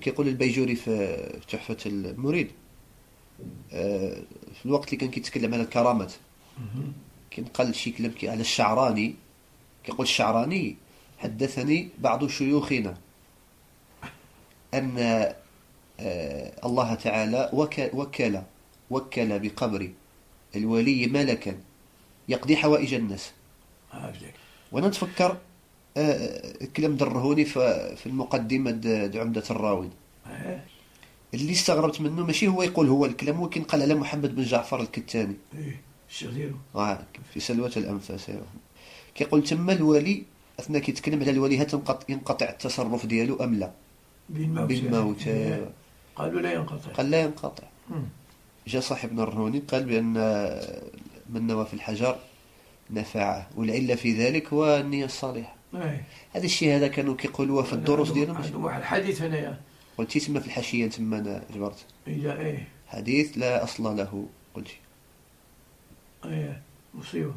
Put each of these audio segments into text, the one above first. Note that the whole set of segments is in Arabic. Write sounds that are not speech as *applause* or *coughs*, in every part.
كيقول البيجوري في تحفة المريد. آه، في الوقت اللي كان كيتكلم على الكرامات. كان قال شي كلام على الشعراني. كيقول الشعراني حدثني بعض شيوخنا أن آه، الله تعالى وك- وكل وكل بقبر الولي ملكا يقضي حوائج الناس. وأنا نتفكر آه، كلام درهوني في المقدمة د- عمدة الراوي. آه اللي استغربت منه ماشي هو يقول هو الكلام ولكن قال على محمد بن جعفر الكتاني. إيه الشيخ ديالو آه في سلوة الأنفاس. أيوة. كيقول تما الولي أثناء كيتكلم على الولي هل ينقطع التصرف ديالو أم لا؟ بالموت. آه. قالوا لا ينقطع. قال لا ينقطع. جاء صاحبنا الرهوني قال بأن آه، من نوى في الحجر نفعه والعلة في ذلك هو النية الصالحة إيه هذا الشيء هذا كانوا كيقولوه في الدروس ديالهم؟ عندهم واحد الحديث هنايا قلتي تما في الحاشية تما أنا جبرت اذا إيه. حديث لا أصل له قلتي إيه مصيبة.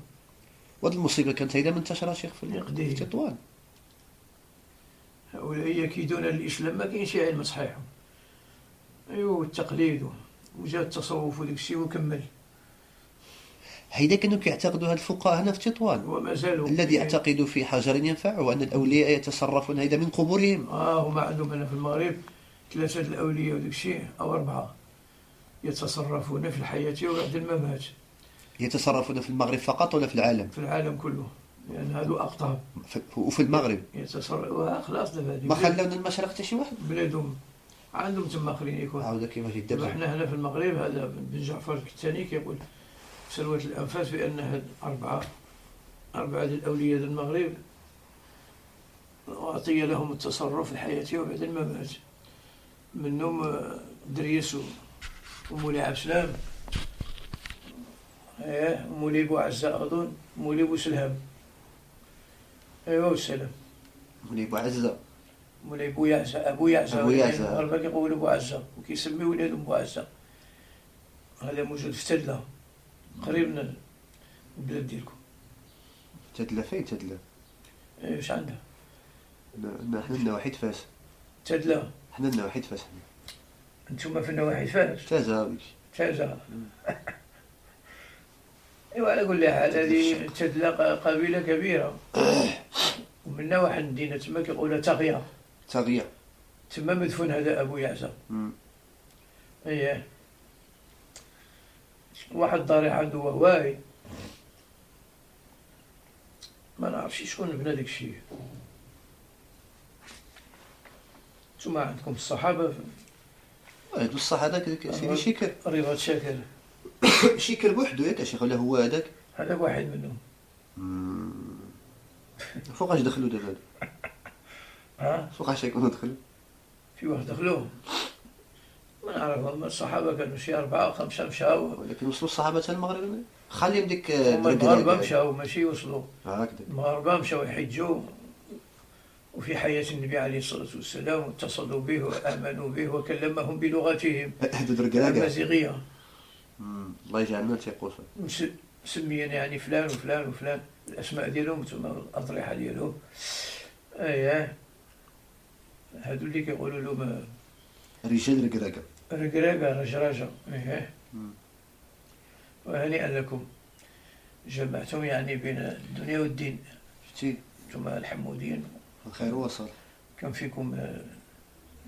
وهذه المصيبة كانت هي من انتشرت شيخ. في تطوان هؤلاء يكيدون الإسلام ما كاينش علم صحيح. ايوا التقليد وجا التصوف وداك الشيء وكمل. هيدا كانوا كيعتقدوا هاد الفقهاء هنا في تطوان. وما زالوا الذي يعتقد في حجر ينفع وأن الأولياء يتصرفون هيدا من قبورهم. آه هما عندهم هنا في المغرب ثلاثة الأولياء وداك الشيء أو أربعة يتصرفون في الحياة وبعد الممات. يتصرفون في المغرب فقط ولا في العالم؟ في العالم كله لأن هذو أقطاب. ف- وفي المغرب؟ يتصرف خلاص دابا ما خلونا المشرق حتى شي واحد؟ بلادهم. عندهم تما آخرين يكون. عاود كيفاش يدبر حنا هنا في المغرب هذا بن جعفر الكتاني كيقول سلوة الأنفاس بأن هاد أربعة أربعة الأولياء المغرب. أعطي لهم التصرف في الحياة وبعد الممات منهم آه، دريس و- ومولي عبد السلام إيه ومولي بو عزة أظن ومولي بو سلهام ايوا والسلام مولي ابو عزه مولاي بو يعزة أبو يعزة أبو يعزة. المغاربة كيقولوا بو عزة وكيسمي ولادهم بو عزة هذا موجود في تدلة قريب من البلاد ديالكم. تدلى فين تدلى إيه، واش عندها؟ نا- حنا لنا واحد فاس تدلة حنا لنا واحد فاس حنا. أنتم في النواحي فاس تازا تازا إيوا على كل حال هذه تدلة ق- قبيلة كبيرة. ومنا واحد المدينة تما كيقولها تغيا تغيا تما مدفون هذا أبو يعزة. مم. واحد ضريح عنده وهواي. ما نعرفش شكون بنى داك الشيء نتوما عندكم الصحابة؟ هادو الصح هذاك سيدي شيكر رضا شاكر *coughs* شيكر بوحدو ياك شيخ ولا هو هذاك. هذاك واحد منهم. فوقاش دخلوا دابا؟ *laughs* ها؟ فوقاش يكونوا دخلوا؟ في واحد دخلوه. ما نعرفهم الصحابة كانوا شي أربعة أو خمسة مشاو. ولكن وصلوا الصحابة حتى المغرب؟ خليهم ديك هما المغاربة مشاو ماشي وصلوا. هكذا. المغاربة مشاو يحجوا. وفي حياة النبي عليه الصلاة والسلام واتصلوا به وآمنوا به وكلمهم بلغتهم. *laughs* مم. الله يجعلنا تيقول مس- مسميين يعني فلان وفلان وفلان. الأسماء ديالهم ثم الأضرحة ديالهم. أيه هادو اللي كيقولوا لهم رجال ركراكا رقراقة رجراجة مم. وهنيئا لكم. جمعتم يعني بين الدنيا والدين. شتي ثم الحمودين الخير وصل. كان فيكم آه،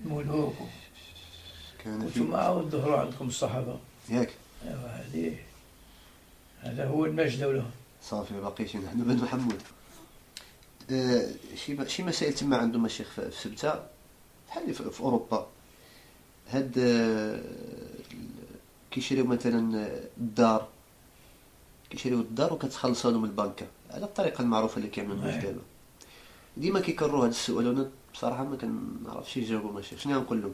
الملوك كان في عاود ظهروا عندكم الصحابة. ياك. ايوا هذه هذا هو المجد له صافي ما باقيش نحن بن محمود. آه، شي شي مسائل تما عندهم الشيخ في سبتة؟ بحال في في أوروبا. هاد آه، كيشريو مثلا آه، الدار. كيشريو الدار وكتخلصوا لهم البنكة. على الطريقة المعروفة اللي كيعملوا الناس أي. دابا. ديما كيكرروا هذا السؤال. وأنا بصراحة ما كنعرفش يجاوبوا ماشي. شنو نقول لهم؟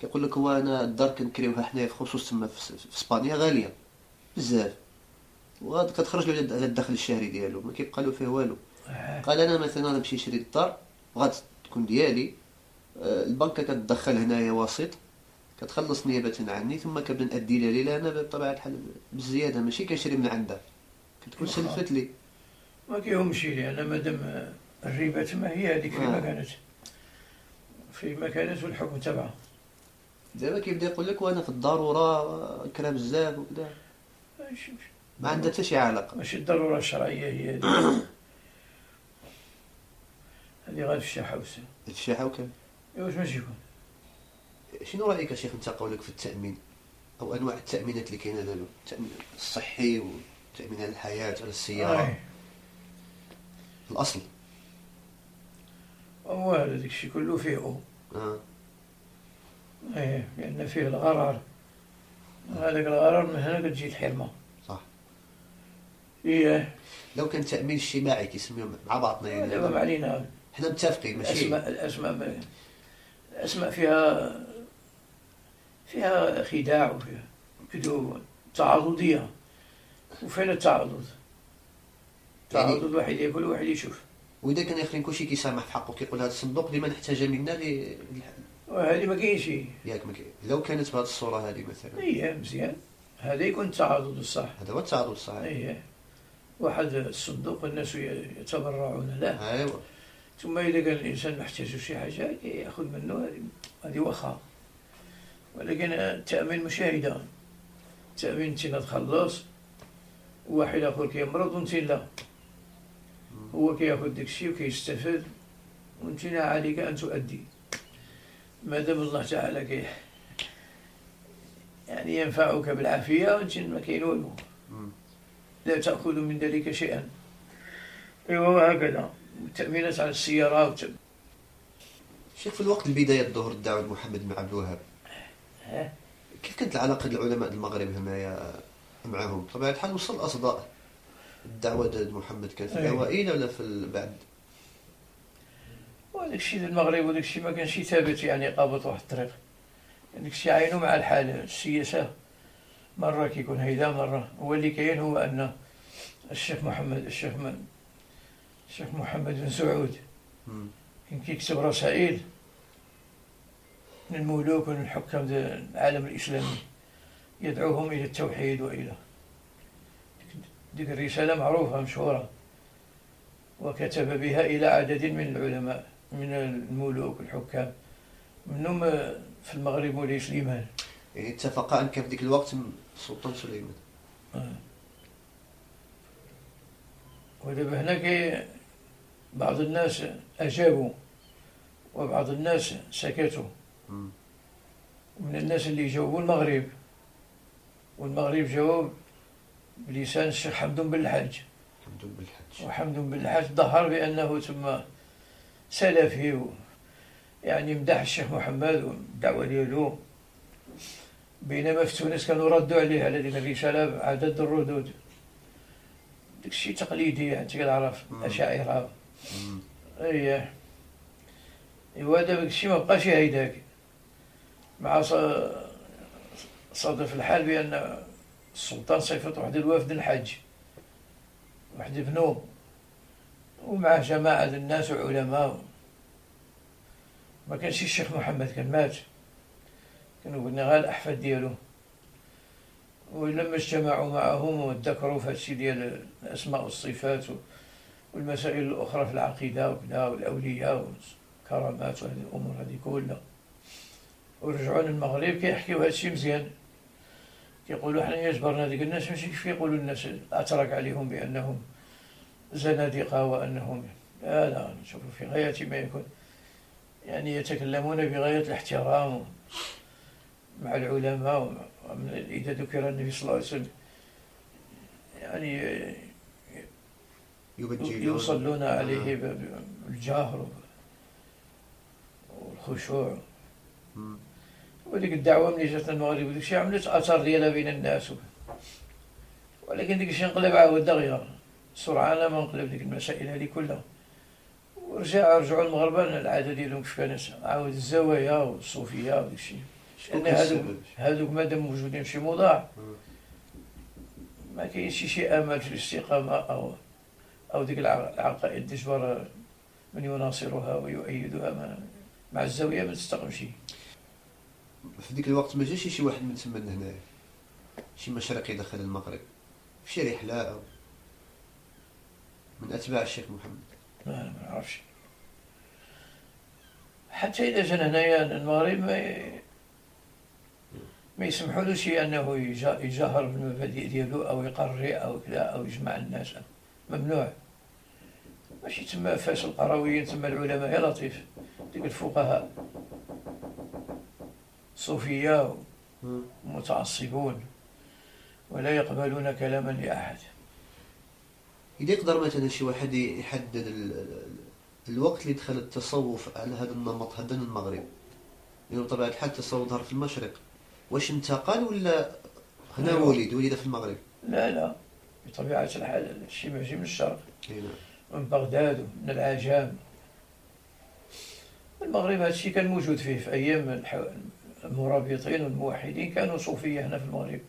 كيقول لك هو أنا الدار كنكريوها حنايا في خصوص تما في إسبانيا غالية. بزاف. وغاد كتخرج له على الدخل الشهري ديالو. ما كيبقى له فيه والو. آه، قال أنا مثلا نمشي نشري الدار غاد تكون ديالي. آه، البنكة كتدخل هنايا وسيط. كتخلص نيابة عني ثم كنبدا نأدي لها ليلة أنا بطبيعة الحال بالزياده ماشي كنشري من عندها كتكون. سلفت لي. ما كيهمش لأن مادام الربا تما هي هذيك فيما آه. كانت فيما كانت والحكم تبعها. دابا كيبدا يقول لك وأنا في الضرورة كرا بزاف وكذا. ما عندها حتى شي علاقة. ماشي الضرورة الشرعية هي هذه. *coughs* هذه غير في الشاحة وسا الشيحه وكذا إيه واش ماشي يكون؟ شنو رأيك يا شيخ انت قولك في التأمين؟ أو أنواع التأمينات اللي كاينة دابا التأمين الصحي والتأمين على الحياة على السيارة. آه. الأصل. هو هذاك الشيء كله فيه أو. آه. إيه لأن فيه الغرر. هذاك الغرر من هنا كتجي الحرمة. صح. إيه. لو كان تأمين اجتماعي كيسميهم مع بعضنا دابا ما يعني علينا. حنا متفقين ماشي. الأسماء ما- الأسماء فيها فيها خداع وفيها كذوب تعاضدية وفين التعاضد؟ يعني- تعاضد واحد ياكل وواحد يشوف. وإذا كان اخرين كلشي كيسامح في حقه كيقول هذا الصندوق لمن احتاج منا ل... وهذه ما كاينش. ياك ما كاين. لو كانت بهذه الصورة هذه مثلا. إيه مزيان. هذا يكون التعاضد الصح هذا هو التعاضد الصحيح إيه. واحد الصندوق الناس يتبرعون له. ايوا ثم إذا كان الإنسان محتاج شي حاجة ياخذ منه هذه هذه واخا ولكن التامين ماشي هيدا التامين انت تخلص واحد آخر كيمرض وانت لا. هو كياخذ داك الشيء وكيستفاد وانت عليك أن تؤدي. ما دام الله تعالى كي يعني ينفعك بالعافية وانت ما كاين والو. لا تأخذ من ذلك شيئا. إيوا وهكذا. التامينات على السيارات شيخ في الوقت البداية ظهور الدعوة محمد بن عبد الوهاب. ها؟ كيف كانت العلاقة ديال العلماء المغرب هنايا معهم بطبيعة الحال وصل أصداء الدعوة ديال محمد كانت في أي. الأوائل ولا في بعد وهذاك الشيء ديال المغرب وهذاك الشيء ما كانش ثابت يعني قابط واحد الطريق هذاك الشيء عينه مع الحال السياسة مرة كيكون هيدا مرة هو اللي كاين هو أن الشيخ محمد الشيخ من الشيخ محمد بن سعود. كان كيكتب رسائل للملوك وللحكام ديال العالم الإسلامي. يدعوهم إلى التوحيد وإلى ديك الرسالة معروفة مشهورة. وكتب بها إلى عدد من العلماء من الملوك والحكام. منهم في المغرب مولاي سليمان يعني اتفقا أن كان في ذيك الوقت السلطان سليمان. آه. ودابا هنا كي بعض الناس أجابوا وبعض الناس سكتوا. مم. من الناس اللي جاوبوا المغرب. والمغرب جاوب بلسان الشيخ حمدون بن الحاج. الحمد بالحج وحمدون بن الحاج ظهر بأنه ثم سلفي و يعني مدح الشيخ محمد والدعوة ديالو. بينما في تونس كانوا ردوا عليه على ديك الرسالة بعدد الردود. داك الشيء تقليدي يعني كتعرف مم. إيه. ايوا دابا داكشي ما بقاش هيداك مع صادف الحال بأن السلطان صيفط واحد الوفد الحج واحد ابنو ومعه جماعة الناس وعلماء. ما كانش الشيخ محمد كان مات كانوا قلنا غير الأحفاد ديالو. ولما اجتمعوا معهم وذكروا في هادشي ديال الأسماء والصفات والمسائل الأخرى في العقيدة وكذا والأولياء والكرامات وهذه الأمور هذه كلها. ورجعوا للمغرب كيحكيو هادشي مزيان. كيقولوا حنا جبرنا ديك الناس ماشي كيف يقولوا الناس؟ أترك عليهم بأنهم زنادقة وأنهم لا لا نشوفوا في غاية ما يكون. يعني يتكلمون بغاية الاحترام مع العلماء ومن- إذا ذكر النبي صلى الله عليه وسلم. يعني يصلون عليه بالجهر والخشوع. وديك الدعوة ملي جات المغرب وديك الشيء عملت أثر ديالها بين الناس. ولكن ديك الشيء انقلب عاود دغيا سرعان ما انقلب ديك المسائل هذه كلها. ورجع رجعوا المغاربة العادة ديالهم كيف كانت عاود الزوايا والصوفية وديك الشيء. هادوك السبب؟ هادوك مادام موجودين في شي موضع. ما كاينش شي امل في الاستقامة أو أو ديك الع- العقائد تجبر من يناصرها ويؤيدها مع الزاوية ما تستقمش. في ذيك الوقت ما جاش شي واحد من تما لهنايا شي مشرقي دخل المغرب. في شي رحلة. أو من أتباع الشيخ محمد. ما نعرفش. حتى إذا جانا هنايا المغرب ما ما يسمحولوش أنه يجا- يجاهر بالمبادئ ديالو أو يقري أو كذا أو يجمع الناس. ممنوع. ماشي تما فاش القرويين تما العلماء يا لطيف. ديك الفقهاء. صوفية. متعصبون ولا يقبلون كلاما لأحد. إذا يقدر مثلا شي واحد يحدد ال- ال- الوقت اللي دخل التصوف على هذا النمط هذا المغرب. لأنه بطبيعة الحال التصوف ظهر في المشرق. واش انتقل ولا هنا. ولد ولد في المغرب؟ لا لا. بطبيعة الحال الشيء ماشي من الشرق. نعم. من بغداد ومن العجام. المغرب هذا الشيء كان موجود فيه في أيام المرابطين والموحدين كانوا صوفية هنا في المغرب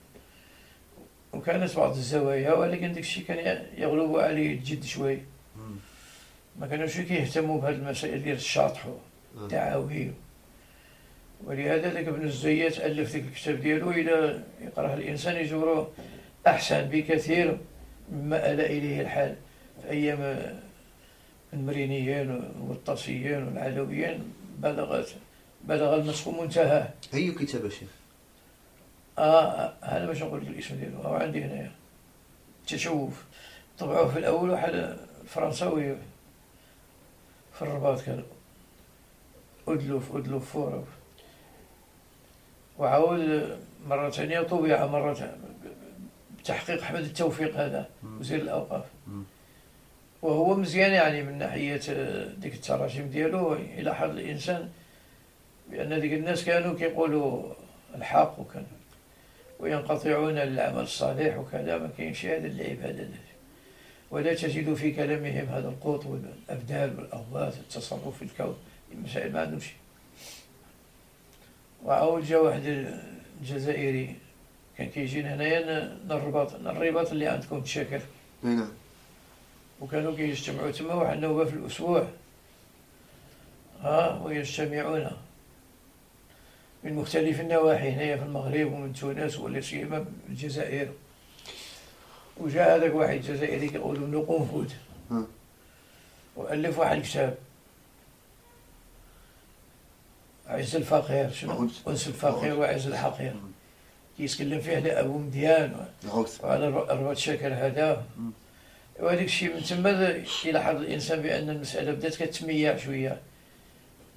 وكانت بعض الزوايا ولكن داك الشيء كان يغلب عليه الجد شوي. ما كانوش كيهتموا بهذه المسائل ديال الشاطح. والتعاوي ولهذا ذاك ابن الزيات ألف ذاك الكتاب ديالو إلى يقرأه الإنسان يجوره أحسن بكثير مما آل إليه الحال في أيام المرينيين والطاسيين والعلويين بلغت بلغ المسخ منتهاه أي كتاب شيخ؟ آه هذا باش نقول لك الاسم ديالو. هو عندي هنايا تشوف. طبعوه في الأول واحد فرنساوي في الرباط كان. أدلف أدلف فورف وعاود مرة ثانية طبع مرة بتحقيق أحمد التوفيق هذا. وزير الأوقاف. وهو مزيان يعني من ناحية ديك التراجم ديالو. يلاحظ الإنسان بأن ديك الناس كانوا كيقولوا الحق وكان وينقطعون للعمل الصالح وكذا ما كاينش هذا العبادة هذا ولا تجد في كلامهم هذا القوط والأبدال والأغواث التصرف في الكون. المسائل ما عندهمش. وعاود جا واحد الجزائري كان كيجينا هنايا الرباط الرباط اللي عندكم تشاكر نعم. وكانوا كيجتمعوا تما واحد النوبة في الأسبوع. ها ويجتمعون. من مختلف النواحي هنايا في المغرب ومن تونس ولا سيما الجزائر وجاء هذاك واحد جزائري كيقولوا له قنفذ ها. وألف واحد الكتاب عز الفقير شنو؟ أنس الفقير. وعز الحقير. كيتكلم فيه على أبو مديان وعلى الرباط شاكر هذا. وهذاك الشيء من تما يلاحظ الإنسان بأن المسألة بدات كتميع شوية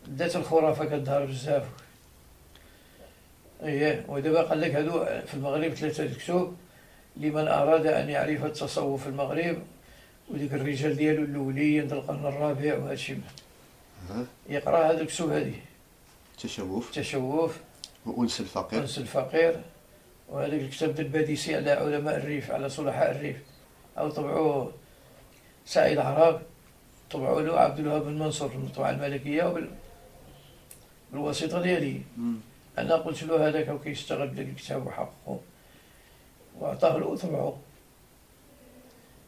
بدات الخرافة كتظهر بزاف إيه ودابا قال لك هادو في المغرب ثلاثة الكتب لمن أراد أن يعرف التصوف في المغرب وديك الرجال ديالو الاولين ديال القرن الرابع وهذا الشيء. ها. يقرأ هاد الكتب هذه. تشوف. التشوف وأنس الفقير. أنس الفقير. وهذاك الكتاب ديال الباديسي على علماء الريف على صلحاء الريف. أو طبعوه سعيد عراب طبعوا له عبد الوهاب بن منصور في المطبعة الملكية وبال بالواسطة ديالي. أنا قلت له هذاك كيشتغل بداك الكتاب وحققه وعطاه له وطبعه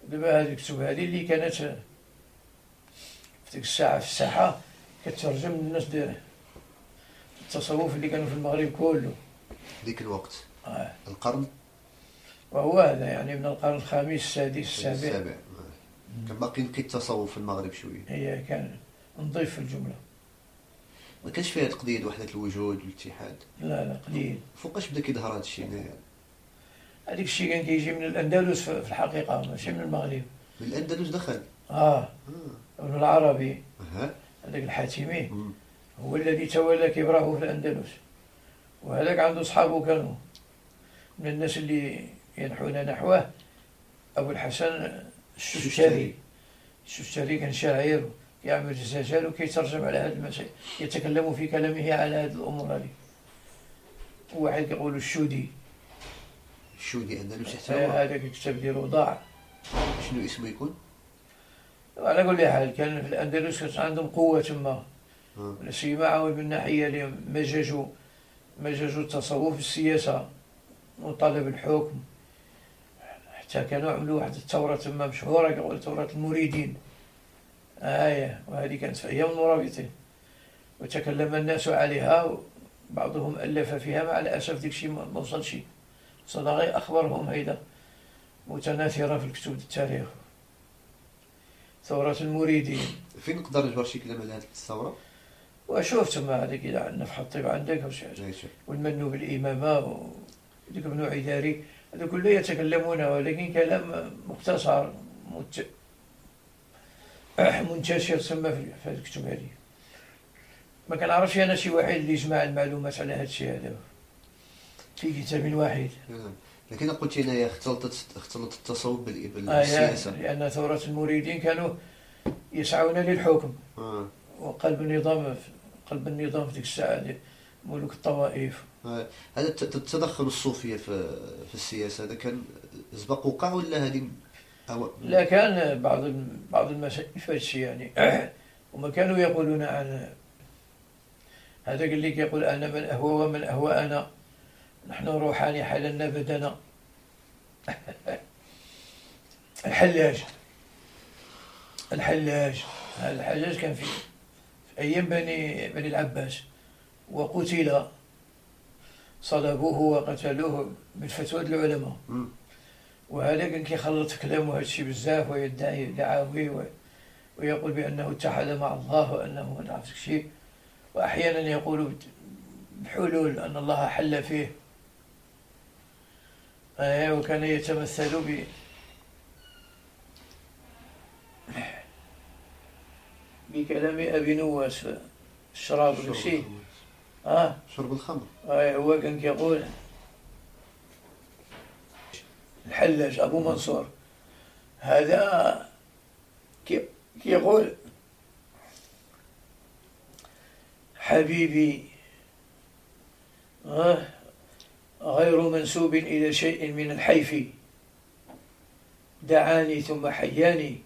دابا هذه الكتب هذه اللي كانت في ديك الساعة في الساحة كترجم للناس ديال التصوف اللي كانوا في المغرب كله. ذيك الوقت. آه. القرن؟ وهو هذا يعني من القرن الخامس السادس السابع. السابع. كان باقي نقي التصوف في المغرب شوية. هي كان نضيف في الجملة. ما كانش فيها ديال وحدة الوجود والاتحاد. لا لا قليل. فوقاش بدا كيظهر هذا الشيء هنايا؟ هذيك الشيء كان كيجي من الأندلس في الحقيقة ماشي من المغرب. من الأندلس دخل؟ آه. آه. ابن العربي. هذاك الحاتمي. هو الذي تولى كبره في الأندلس. وهذاك عنده أصحابه كانوا. من الناس اللي ينحون نحوه أبو الحسن الششتري الششتري كان شاعر. يعمل الزجاج وكيترجم على هذه المسائل يتكلم في كلامه على هذه الأمور هذه. واحد كيقول الشودي. شو دي أندلس حتى هو هذاك الكتاب ديالو ضاع شنو اسمه يكون؟ على كل حال كان في الأندلس كانت عندهم قوة تما. آه. لا سيما عاود من ناحية اللي مزجوا مزجوا التصوف بالسياسة وطلب الحكم. حتى كانوا عملوا واحد الثورة تما مشهورة كيقولوا ثورة المريدين. آية وهذه كانت في أيام المرابطين وتكلم الناس عليها بعضهم ألف فيها مع الأسف ديك الشيء ما وصلش. وصل غير أخبارهم هيدا متناثرة في الكتب التاريخ. ثورة المريدين. فين نقدر نجبر شي كلام على هذه الثورة؟ وشوف تما هذيك إذا عندنا في الطيب عندك وش أي شيء. والمنو بالإمامة وذيك ابن عداري هذا كله يتكلمون ولكن كلام مختصر مت... منتشر تسمى في هذه الكتب هذه ما كنعرفش أنا شي واحد اللي يجمع المعلومات على هذا الشيء هذا في كتاب واحد نعم. لكن قلت هنايا اختلطت اختلط التصوف بال- آه لأن ثورة المريدين كانوا يسعون للحكم آه. وقلب النظام قلب النظام في ذيك الساعة دي ملوك الطوائف آه. هذا الت- التدخل الصوفية في في السياسة هذا كان سبق وقع ولا هذه أو لا كان بعض بعض الشيء يعني. *clears throat* وما كانوا يقولون عن هذا قال لك يقول أنا من أهوى ومن أهوى أنا. نحن روحاني حللنا بدنا. *laughs* الحلاج. الحلاج. هذا الحلاج كان في في أيام بني بني العباس. وقتل. صلبوه وقتلوه بالفتوى العلماء. وهذا كان كيخلط في كلامه هذا الشيء بزاف ويدعي دعاوي ويقول بأنه اتحد مع الله وأنه ما نعرف شيء وأحيانا يقول بحلول أن الله حل فيه. آه، وكان يتمثل ب بكلام أبي نواس الشراب شرب الخمر. آه. شرب الخمر. آه، هو كان كيقول الحلاج أبو منصور. هذا كي- كيقول حبيبي آه، غير منسوب إلى شيء من الحيف. دعاني ثم حياني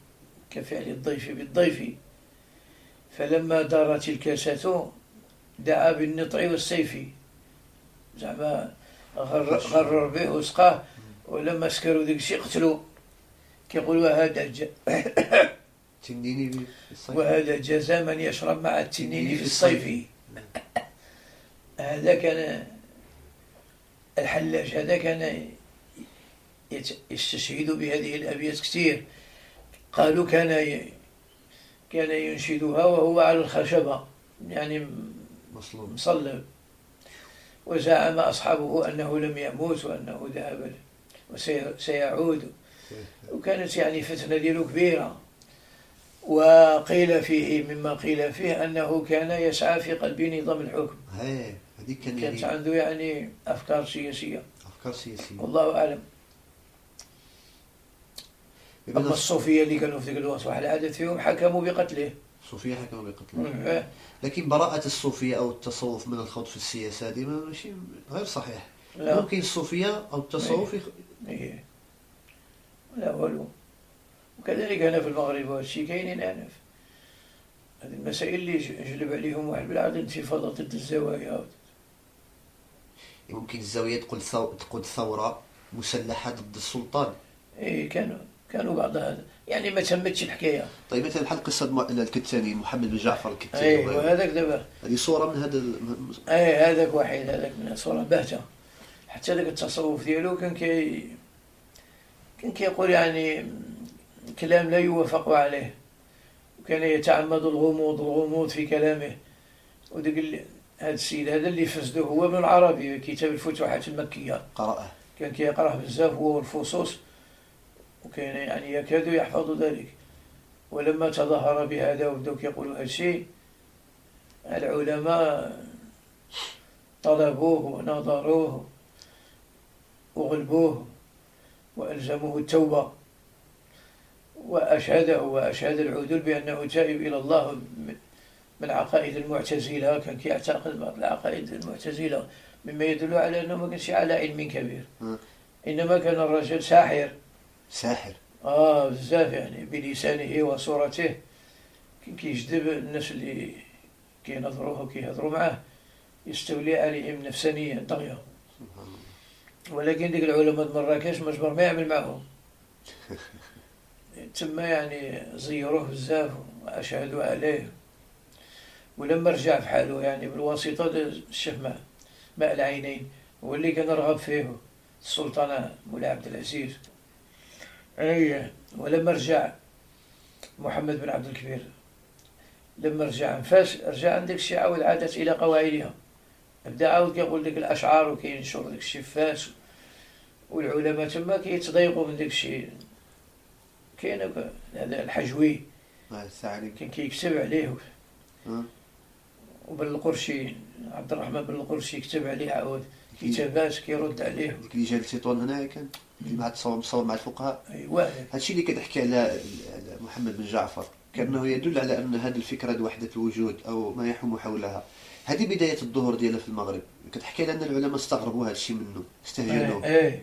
كفعل الضيف بالضيف. فلما دارت الكاسة دعا بالنطع والسيف. زعما غرر به وسقاه. ولما سكروا ذيك الشيء قتلوا. كيقولوا هذا ج... *coughs* تنيني في الصيف. وهذا جزاء من يشرب مع التنين في الصيف. هذا كان الحلاج هذا كان يستشهد بهذه الأبيات كثير. قالوا كان ي... كان ينشدها وهو على الخشبة يعني مصلوب. مصلب. وزعم أصحابه أنه لم يموت وأنه ذهب وسيعود وكانت يعني فتنة ديالو كبيرة وقيل فيه مما قيل فيه أنه كان يسعى في قلب نظام الحكم. هذيك كان كانت يعني عنده يعني أفكار سياسية. أفكار سياسية. والله أعلم. أما الصوفية اللي كانوا في ذيك الوقت واحد العدد فيهم حكموا بقتله. الصوفيه حكموا بقتله. لكن براءة الصوفية أو التصوف من الخوض في السياسة هذه ماشي غير صحيح. لا. ممكن الصوفية أو التصوف إيه. لا والو وكذلك هنا في المغرب وهذا الشيء كاينين هنا هذه المسائل اللي جلب عليهم واحد بالعادة انتفاضة ضد الزوايا. ممكن الزاوية تقول ثو... تقول ثورة مسلحة ضد السلطان. إيه كانوا كانوا بعض هذا. يعني ما تمتش الحكاية. طيب مثلا بحال الم- الكتاني محمد بن جعفر الكتاني. إيه. وهذاك دابا. هذه صورة من هذا إيه هذاك واحد هذاك من صورة باهتة. حتى ذاك التصوف ديالو كان كي كان كيقول يعني كلام لا يوافق عليه وكان يتعمد الغموض الغموض في كلامه. اللي- هذا السيد هذا اللي فسده هو ابن العربي كتاب الفتوحات المكية. قرأه. كان كيقرأه بزاف هو والفصوص. وكان يعني يكاد يحفظ ذلك. ولما تظاهر بهذا وبداو كيقولوا هذا الشيء العلماء طلبوه ونظروه. وغلبوه وألزموه التوبة وأشهده وأشهد العدول بأنه تائب إلى الله من- عقائد المعتزلة. كان كيعتقد بعض العقائد المعتزلة مما يدل على أنه ما كانش على علم كبير. م. إنما كان الرجل ساحر. ساحر. آه بزاف يعني بلسانه وصورته. كان كيجذب الناس اللي كينظروه وكيهضروا معاه يستولي عليهم نفسانيا سبحان الله. ولكن ديك العلماء د مراكش مجبر ما يعمل معهم *laughs* تما يعني زيروه بزاف واشهدوا عليه. ولما رجع في حاله يعني بالواسطة د الشيخ ماء ماء العينين هو اللي كان رغب فيه السلطان مولاي عبد العزيز. أي ولما رجع محمد بن عبد الكبير. لما رجع لفاس رجع عندك الشيء عاود عادت إلى قواعدها. بدا عاود كيقول لك الأشعار وكينشر داك الشيء فاس والعلماء تما كيتضايقوا من داك الشيء. كاين هذا الحجوي كان كيكتب عليه. وبن القرشي عبد الرحمن بن القرشي كتب عليه عاود. كتابات كيرد عليه. ديك اللي جا لتيطوان هنايا كان؟ اللي مع تصور مصور مع الفقهاء؟ ايوا هادشي اللي كتحكي على على محمد بن جعفر. كأنه يدل على أن هذه الفكرة وحدة الوجود أو ما يحوم حولها. هذه بداية الظهور ديالها في المغرب. كتحكي أن العلماء استغربوا هذا الشيء منه استهجنوه إيه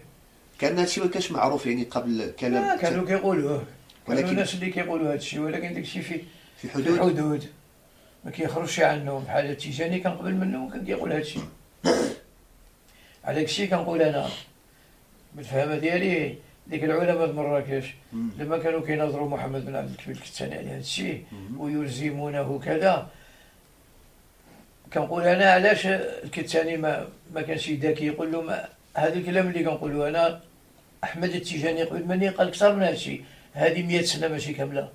كان هذا الشيء ما كانش معروف يعني قبل آه، كلام كانوا كيقولوه. كانوا ولكن- الناس اللي كيقولوا هذا الشيء ولكن داك الشيء في في في حدود. حدود. ما كيخرجش عنهم. بحال التيجاني كان قبل منه وكان كيقول هذا الشيء. *coughs* على داك الشيء كنقول أنا بالفهمة ديالي ديك العلماء د مراكش. لما كانوا كيناظروا محمد بن عبد الكبير الكتاني على هذا الشيء. ويلزمونه كذا كنقول أنا علاش الكتاني ما ما كانش ذكي يقول له ما هذا الكلام اللي كنقوله أنا أحمد التيجاني قبل مني قال أكثر من هذا الشيء هذه 100 سنة ماشي كاملة.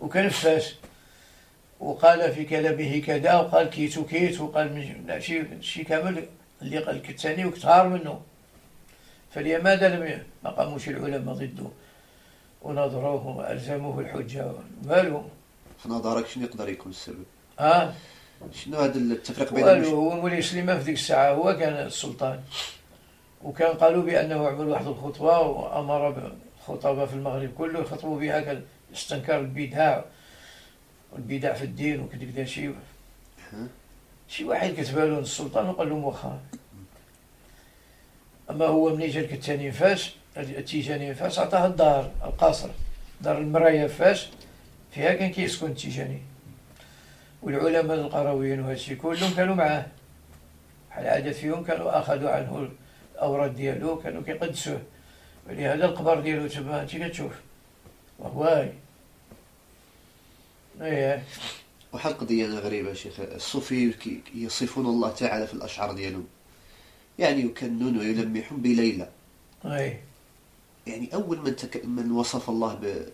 وكان فاس وقال في كلامه كذا وقال كيت وكيت وقال شيء شيء كامل اللي قال الكتاني وكثار منه. فلماذا لم ما قاموش العلماء ضده؟ ونظروه وألزموه الحجة مالو في نظرك شنو يقدر يكون السبب؟ آه شنو هذا التفريق بين المش... هو مولاي سليمان في ديك الساعة هو كان السلطان. وكان قالوا بأنه عمل واحد الخطبة وأمر بالخطباء في المغرب كله يخطبوا بها كان استنكار البدع والبدع في الدين وكذا كذا ها؟ شي واحد كتب له السلطان وقال لهم واخا. أما هو ملي جا الكتاني فاس التيجاني فاس عطاه الدار القصر دار المرايا فاس فيها كان كيسكن التيجاني. والعلماء القرويين وهادشي كلهم كانوا معاه. بحال عادة فيهم كانوا أخذوا عنه الأوراد ديالو كانوا كيقدسوه. ولهذا القبر ديالو تما انت كتشوف. وهواي. إيه. واحد غريبة يا شيخ. الصوفي يصفون الله تعالى في الأشعار ديالهم يعني يكنون ويلمحون بليلى إيه. يعني أول من تك... من وصف الله ب...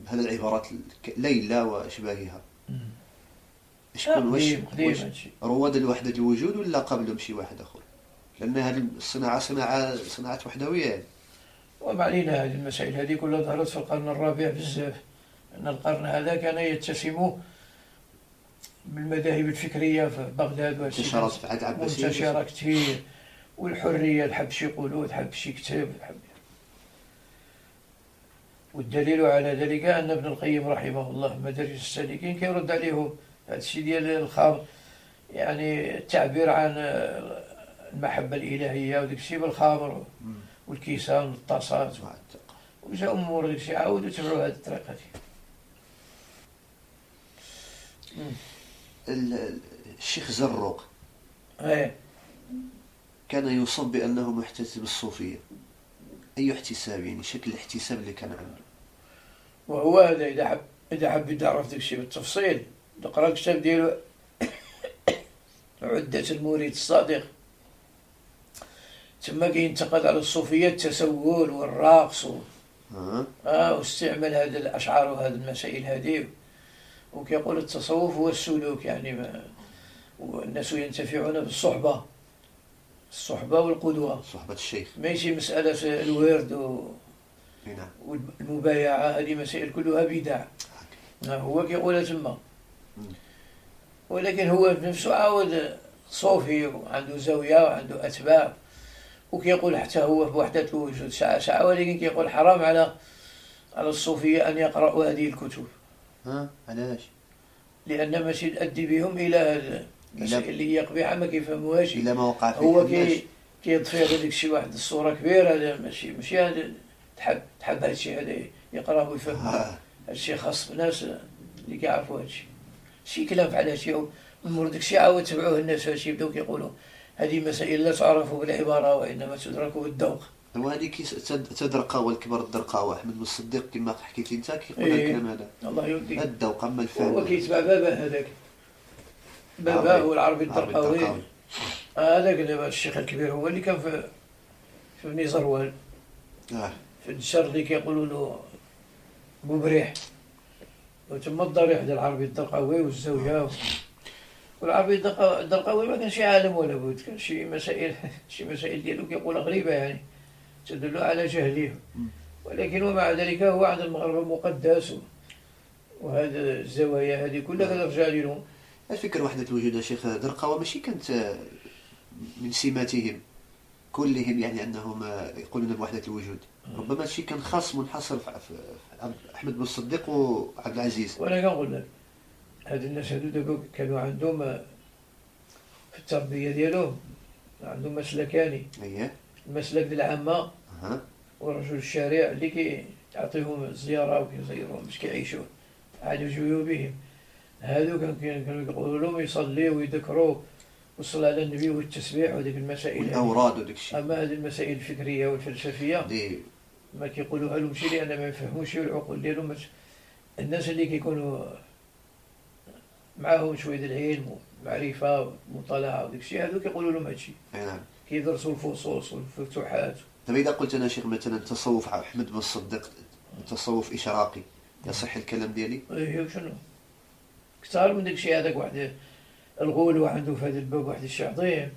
بهذه العبارات ليلى وأشباهها. شكون واش واش رواد الوحدة الوجود ولا قبلهم شي واحد آخر؟ لأن هذه الصناعة صناعة صناعة وحدوية يعني وما علينا هذه المسائل هذه كلها ظهرت في القرن الرابع بزاف. أن القرن هذا كان يتسم بالمذاهب الفكرية في بغداد انتشرت في عهد منتشرة كثير والحرية الحب شي يقولوا الحب شي كتاب الحب والدليل على ذلك أن ابن القيم رحمه الله مدارج السالكين كيرد عليهم هذا الشيء ديال الخمر يعني التعبير عن المحبة الإلهية وداك الشيء بالخمر. والكيسان والطاسات. وجا أمور داك الشيء عاودوا تبعوا هذه الطريقة دي. ال- ال- الشيخ زروق إيه كان يوصف بأنه محتسب الصوفية أي احتساب يعني شكل الاحتساب اللي كان عنده وهو هذا إذا حب إذا حب يعرف داك الشيء بالتفصيل تقرأ الكتاب ديالو عدة المريد الصادق. تما كينتقد على الصوفية التسول والرقص و... ها آه واستعمل هذه الأشعار وهذه المسائل هذه وكيقول التصوف هو السلوك يعني ما والناس ينتفعون بالصحبة. الصحبة والقدوة. صحبة الشيخ. ماشي مسألة الورد و... نعم. والمبايعة هذه مسائل كلها بدع. آه، هو كيقولها تما. ولكن هو بنفسه عاود صوفي وعنده زاوية وعنده أتباع وكيقول حتى هو بوحدة الوجود ساعة ساعة ولكن كيقول حرام على على الصوفية أن يقرأوا هذه الكتب. ها؟ علاش؟ لأن ماشي تأدي بهم إلى هذا المسائل اللي هي قبيحة ما كيفهموهاش إلا ما وقع فيه هو. كي كيضفي هذاك الشيء واحد الصورة كبيرة هذا ماشي ماشي هذا تحب تحب هذا الشيء هذا يقراه ويفهمه ها. هادشي خاص بناس اللي كيعرفوا هادشي شي كلام بحال هادشي ومر داكشي عاود تبعوه الناس هادشي بداو كيقولوا هذه مسائل لا تعرف بالعبارة وإنما تدرك بالذوق هو هذيك تد- تدرقاوة الكبر أحمد بن الصديق كما حكيت لي أنت كيقول إيه. هذا الكلام هذا الله يوديك الذوق أما الفهم هو كيتبع بابا هذاك بابا. هو العربي عربي الدرقاوي. هذاك دابا الشيخ الكبير هو اللي كان في في بني زروال آه. في الدشر اللي كيقولوا له بوبريح وتما الضريح ديال العربي الدرقاوي والزاويه. والعربي الدرقا- الدرقاوي ما كانش عالم ولا بد كان شي مسائل *laughs* شي مسائل ديالو كيقولها غريبة يعني تدل على جهله ولكن ومع ذلك هو عند المغاربه مقدس وهذا الزوايا هذه كلها كترجع لهم الفكرة وحدة الوجود يا شيخ درقاوة ماشي كانت من سماتهم كلهم يعني أنهم آه، يقولون بوحدة الوجود. ربما هادشي كان خاص منحصر في أحمد بن الصديق وعبد العزيز. وأنا كنقول لك هاد الناس هادو دابا كانوا عندهم في التربية ديالهم عندهم مسلكان أييه المسلك ديال العامة أها. ورجل الشارع اللي كيعطيهم الزياره وكيزيرهم باش كيعيشوا عاد يجيو بهم هادو كان- كان- كانوا يقولوا لهم يصليوا ويذكروا والصلاة على النبي والتسبيح وهذيك المسائل. والأوراد وداك الشيء. أما هذه المسائل الفكرية والفلسفية دي ما كيقولوها لهم شي لأن ما يفهموش والعقول ديالهم الناس اللي كيكونوا معاهم شوية ديال العلم ومعرفة ومطالعة وداك الشيء هذو كيقولوا لهم هادشي. أي نعم. كيدرسوا الفصوص والفتوحات طيب إذا قلت أنا شيخ مثلا تصوف أحمد بن الصديق تصوف إشراقي يصح الكلام ديالي؟ إيه وشنو كثار من داك الشيء هذاك واحد الغول عنده في هذا الباب واحد الشيء عظيم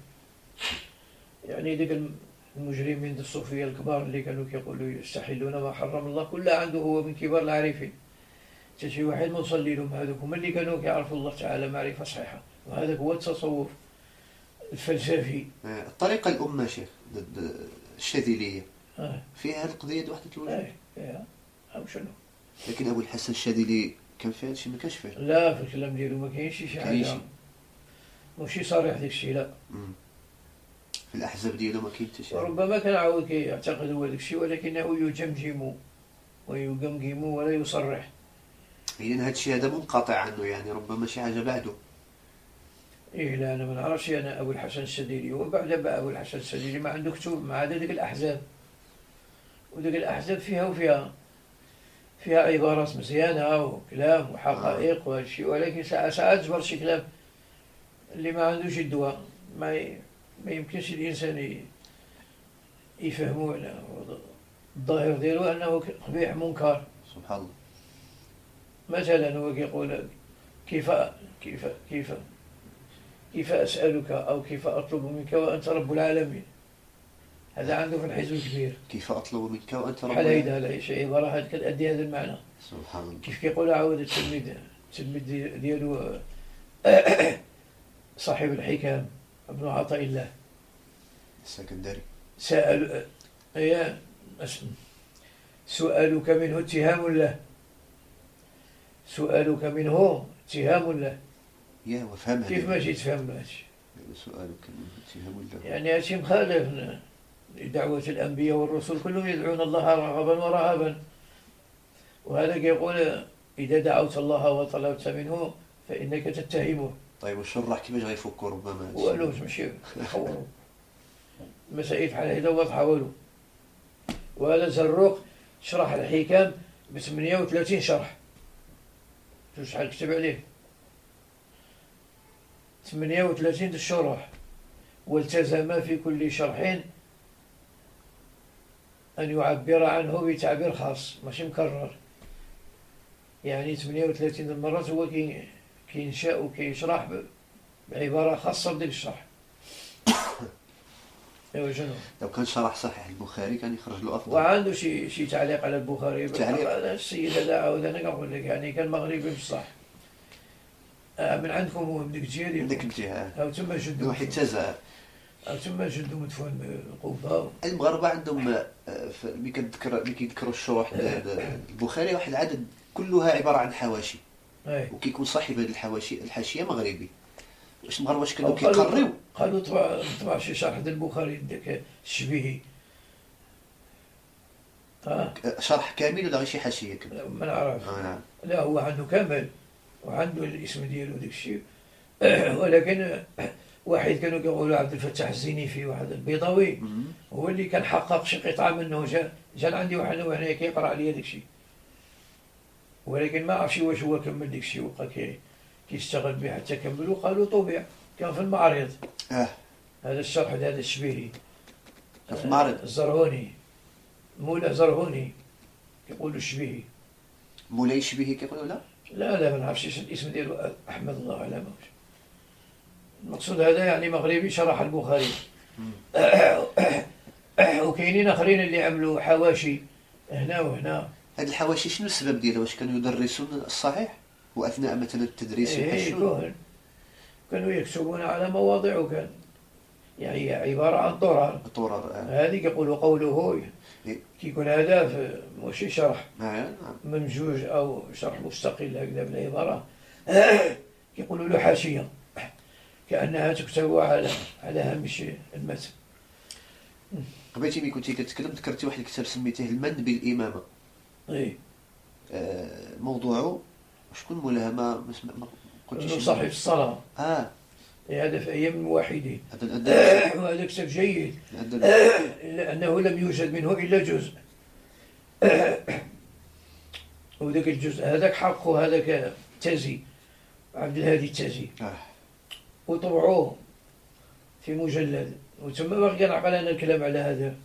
يعني ديك المجرمين ديال الصوفيه الكبار اللي كانوا كيقولوا يستحلون ما حرم الله كله عنده هو من كبار العارفين. حتى شي واحد ما وصل لهم هذوك هما اللي كانوا كيعرفوا الله تعالى معرفة صحيحة. وهذاك هو التصوف الفلسفي. آه، الطريقة الأمة شيخ ضد الشاذلية. آه. فيها هذه القضية وحدة الوجود إيه إيه. أو شنو؟ لكن أبو الحسن الشاذلي كان فيه هادشي ما كانش فيه لا في الكلام ديالو ما كاينش شي شي. ماشي صريح داك الشيء لا. مم. في الأحزاب ديالو ما كاين حتى شي. وربما كان عاود كيعتقد هو داك الشيء ولكنه يجمجم ويجمجم ولا يصرح. إذن هذا الشيء هذا منقطع عنه يعني ربما شي حاجة بعده. إيه لا أنا ما نعرفش أنا أبو الحسن السديري وبعد بقى أبو الحسن السديري ما عنده كتب ما عدا ديك الأحزاب. وديك الأحزاب فيها وفيها فيها عبارات مزيانة وكلام وحقائق وهادشي ولكن ساعات تجبر شي كلام اللي ما عندوش الدواء ما ي... ما يمكنش الإنسان ي... يفهمه على الظاهر ديالو أنه قبيح منكر. سبحان الله. مثلا هو كيقول كيف كيف كيف كيف أسألك أو كيف أطلب منك وأنت رب العالمين؟ هذا عنده في الحزب الكبير. كيف أطلب منك وأنت رب بحال هيدا هذا شي عبارة هاد كتأدي هذا المعنى. سبحان الله. كيف كيقول عاود التلميذ التلميذ دي- ديالو *clears throat* صاحب الحكام ابن عطاء الله. السكندري. سأل هي سؤالك منه اتهام له. سؤالك منه اتهام له. يا وفهم كيف ماشي تفهم هادشي سؤالك من اتهام الله يعني هادشي مخالف لدعوة الأنبياء والرسل كلهم يدعون الله رغبا ورهبا وهذا كيقول إذا دعوت الله وطلبت منه فإنك تتهمه. طيب والشراح كيفاش غيفكوا ربما؟ هذا؟ والو ماشي يحوروا *laughs* مسائل بحال هيدا واضحة والو وهذا زروق شرح الحكام ب 38 شرح. شوف شحال كتب عليه؟ 38 د الشروح والتزم في كل شرح أن يعبر عنه بتعبير خاص ماشي مكرر. يعني 38 د المرات هو كي كينشأ وكيشرح ب- بعبارة خاصة بديك الشرح. *coughs* ايوا شنو؟ لو كان شرح صحيح البخاري كان يخرج له أفضل. وعنده شي شي تعليق على البخاري. تعليق؟ السيد هذا عاود أنا كنقول لك يعني كان مغربي بصح آه، من عندكم هو من ديك الجهة؟ من ذاك ديالكم الجهة. أو تما جدو واحد تزا أو تما جدو مدفون بالقبه المغاربة عندهم آه، ملي كنذكر ملي كيذكروا الشروح ديال البخاري واحد العدد كلها عبارة عن حواشي. اي وكيكون صاحب هذه الحواشي الحاشية مغربي. واش المغاربة واش كانوا كيقريو؟ قالوا طبع طبع شي شرح ديال البخاري ديك الشبيهي. آه، شرح كامل ولا غير شي حاشية كده ما نعرف آه نعم. لا هو عنده كامل. وعنده الاسم ديالو داك الشيء. *clears throat* ولكن *clears throat* واحد كانوا كيقولوا عبد الفتاح الزينيفي واحد البيضاوي. هو اللي كان حقق شي قطعة منه. جا جا عندي واحد هنا كيقرأ عليا داك الشيء. ولكن ما عرفتش واش هو كمل داك الشيء وبقى كي كيشتغل به حتى كمل وقالوا طبع كان في المعرض. آه. هذا الشرح هذا الشبيهي. في المعرض. الزرهوني مولا زرهوني يقولوا الشبيهي. مولاي شبيهي كيقولوا لا؟ لا لا ما نعرفش إيش الاسم ديالو أحمد الله على موش المقصود هذا يعني مغربي شرح البخاري. *coughs* وكاينين آخرين اللي عملوا حواشي هنا وهنا. هاد الحواشي شنو السبب ديالها؟ واش كانوا يدرسون الصحيح؟ وأثناء مثلا التدريس إيه يحشون؟ كانوا يكتبون على مواضع وكان يعني عبارة عن طرر الطرر آه. هذه يقول قوله إيه. كيكون هذا ماشي شرح. آه، نعم ممجوج أو شرح مستقل هكذا بالعباره *coughs* يقولوا له حاشية. كأنها تكتب على على هامش المتن. قبيتي ملي كنتي كتكلم ذكرتي واحد الكتاب سميتيه المن بالامامه اي آه، موضوعه شكون مولاها ما ما قلتيش إنه صحيح الصلاة. آه. إيه، هذا في أيام الموحدين هذا الاندلس *coughs* وهذا كتاب جيد. إلا *coughs* أنه لم يوجد منه إلا جزء. *coughs* وذاك الجزء هذاك حقه هذاك تازي عبد الهادي التازي آه. وطبعوه في مجلد. وثم بقي نعقل أنا الكلام على هذا.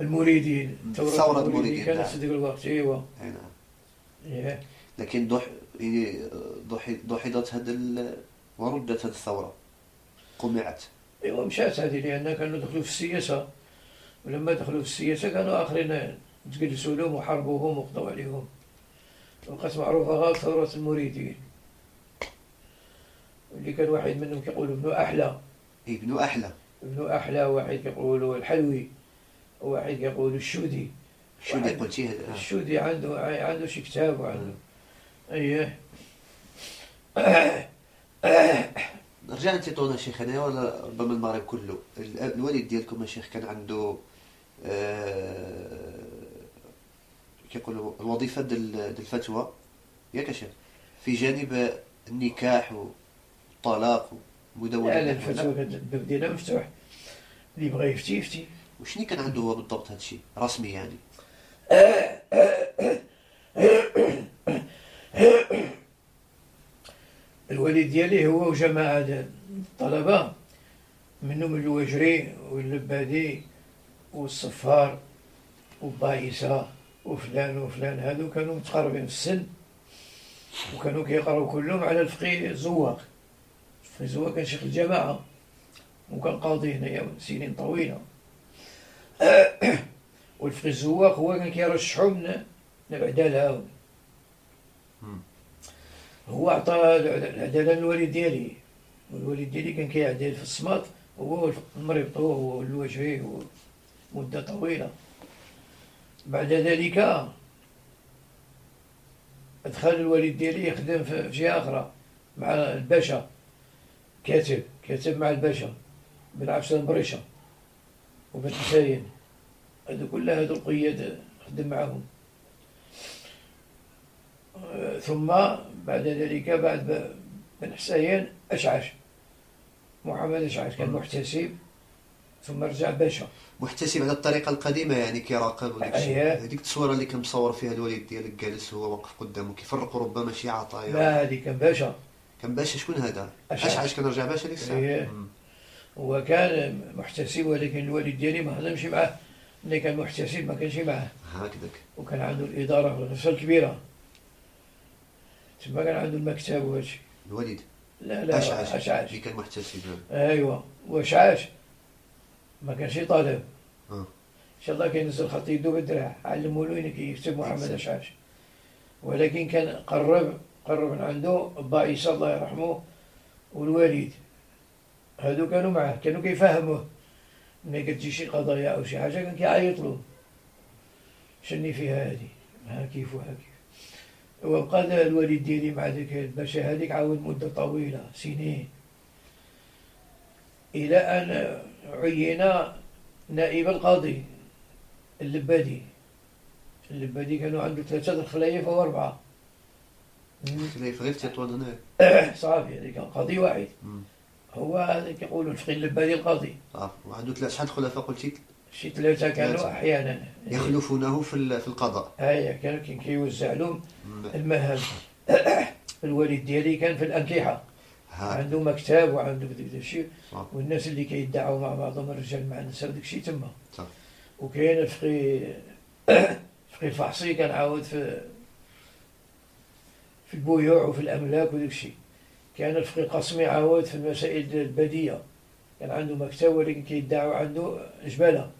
المريدين ثورة المريدين، كانت نعم. في ذاك الوقت ايوا أي نعم. إيه. لكن ضح ضحضت هذا ال... وردت هذه الثورة. قمعت. ايوا مشات هذه لأن كانوا دخلوا في السياسة. ولما دخلوا في السياسة كانوا آخرين تجلسوا لهم وحاربوهم وقضوا عليهم. وبقات معروفه غير ثورة المريدين. اللي كان واحد منهم كيقول ابن أحلى. إيه، ابن أحلى. ابن أحلى واحد كيقولوا الحلوي. وواحد كيقول الشودي. واحد- قلتي آه. الشودي عنده عنده شي كتاب وعنده. إيه. *coughs* رجع أنت طونا شيخنا ولا ربما المغرب كله. ال- الوالد ديالكم الشيخ كان عنده آه كيقولوا الوظيفة ديال الفتوى. ياك شيخ. في جانب النكاح والطلاق ومدونة لا؟ الفتوى. ديالها مفتوح اللي بغى يفتي يفتي. وشنو كان عنده هو بالضبط هذا الشيء؟ رسمي يعني. *coughs* الوالد ديالي هو وجماعة الطلبة منهم الوجري واللبادي والصفار وبايسة وفلان وفلان. هادو كانوا متقاربين في السن وكانوا كيقراو كلهم على الفقيه الزواق. الفقيه الزواق كان شيخ الجماعة وكان قاضي هنايا سنين طويلة. *coughs* والفقيه الزواق هو كان كيرشحو من العدالة. هو عطى العدالة للوالد ديالي. والوالد ديالي كان كيعدل في الصمات هو المريض هو والوجهي مدة طويلة. بعد ذلك دخل الوالد ديالي يخدم في جهة أخرى مع الباشا. كاتب كاتب مع الباشا بن عبسة البريشة. وبن حسين. هذو كل هذو القياد خدم معهم. ثم بعد ذلك بعد بن حسين أشعش محمد أشعش كان محتسب ثم رجع باشا محتسب على الطريقة القديمة يعني كيراقب وداك الشيء. أييه. هذيك التصويره اللي كان مصور فيها الوالد ديالك جالس هو واقف قدامه كيفرق ربما شي عطايا. لا هذه كان باشا كان باشا شكون هذا. أشعث. كان رجع باشا ديك الساعة أييه. مم. هو كان محتسب ولكن الوالد ديالي ما خدمش معاه. ملي كان محتسب ما كانش معاه. هكذاك. وكان عنده الإدارة في الغرفة الكبيرة. تما كان عنده المكتب وهادشي. الوالد؟ لا لا اشعث أشعش اللي كان محتسب. ايوا وشعاش ما كانش طالب. آه. إن شاء الله كينزل خط يدو بالدراع. علموا له وين يكتب محمد. اشعاش ولكن كان قرب قرب من عنده با عيسى الله يرحمه والوالد. هادو كانوا معاه كانوا كيفهموه. ملي كتجي شي قضايا أو شي حاجة كان كيعيط له شني فيها هادي؟ ها كيف وها كيف. وبقى الوالد ديالي مع ذيك الباشا هذيك عاود مدة طويلة سنين. إلى أن عين نائب القاضي اللبادي. اللبادي كانوا عنده ثلاثة الخلايا فهو أربعة خليفة غير تطوان هنا *coughs* صافي هذا كان قاضي واحد. هو هذا كيقولوا الفقيه اللبادي القاضي آه. وعنده ثلاث شحال خلفاء قلتي شي ثلاثة كانوا. أحيانا يخلفونه في في القضاء هيا كان كان كيوزع لهم. المهام *coughs* الوالد ديالي كان في الأنكحة عنده مكتب وعنده داك الشيء صح. والناس اللي كيدعوا مع بعضهم الرجال مع النساء وداك الشيء تما. وكاين الفقيه *coughs* الفقيه الفحصي كان عاود في في البيوع وفي الأملاك وداك الشيء كان الفقيه قسمي عاود في المسائل البديهة. كان عنده مكتب ولكن كيدعوا عنده جبالة.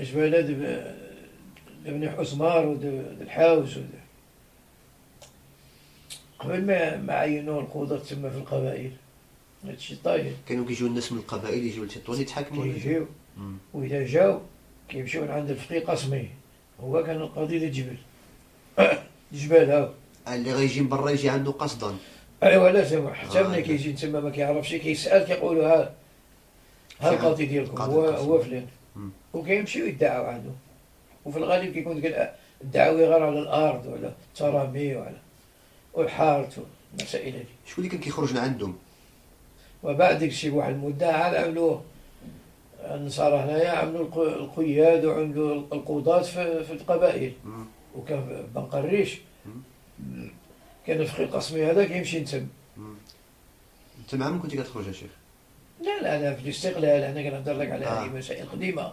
جبالة د- بني حسمار ود- قبل ما ما القضاة تما في القبائل. هادشي طاير. كانوا كيجيو الناس من القبائل يجيو لتطوان يتحاكموا كيجيو. وإذا جاو كيمشيو عند الفقيه قسمي. هو كان القاضي للجبل *coughs* جبال هاو. اللي غيجي من برا يجي عنده قصدا. ايوا لازم حتى آه، ملي إيه. كيجي تما ما كيعرفش كيسال كيقولوا ها ها القاضي ديالكم هو. هو فلان. وكيمشيو يدعوا عنده وفي الغالب كيكون ديك الدعوي غير على الأرض وعلى الترامي وعلى والحارة والمسائل هذه شكون اللي كان كيخرج من عندهم وبعد ديك الشيء بواحد المدة عاد عملوه النصارى هنايا عملوا الق- القياد وعملوا القضاة في, القبائل. وكان بنقريش. كان الفقيه القسمي هذا كيمشي ينتم مم. انت معهم كنتي كتخرج يا شيخ لا لا لا في الاستقلال أنا كنهضر لك على آه. هذه مسائل قديمه.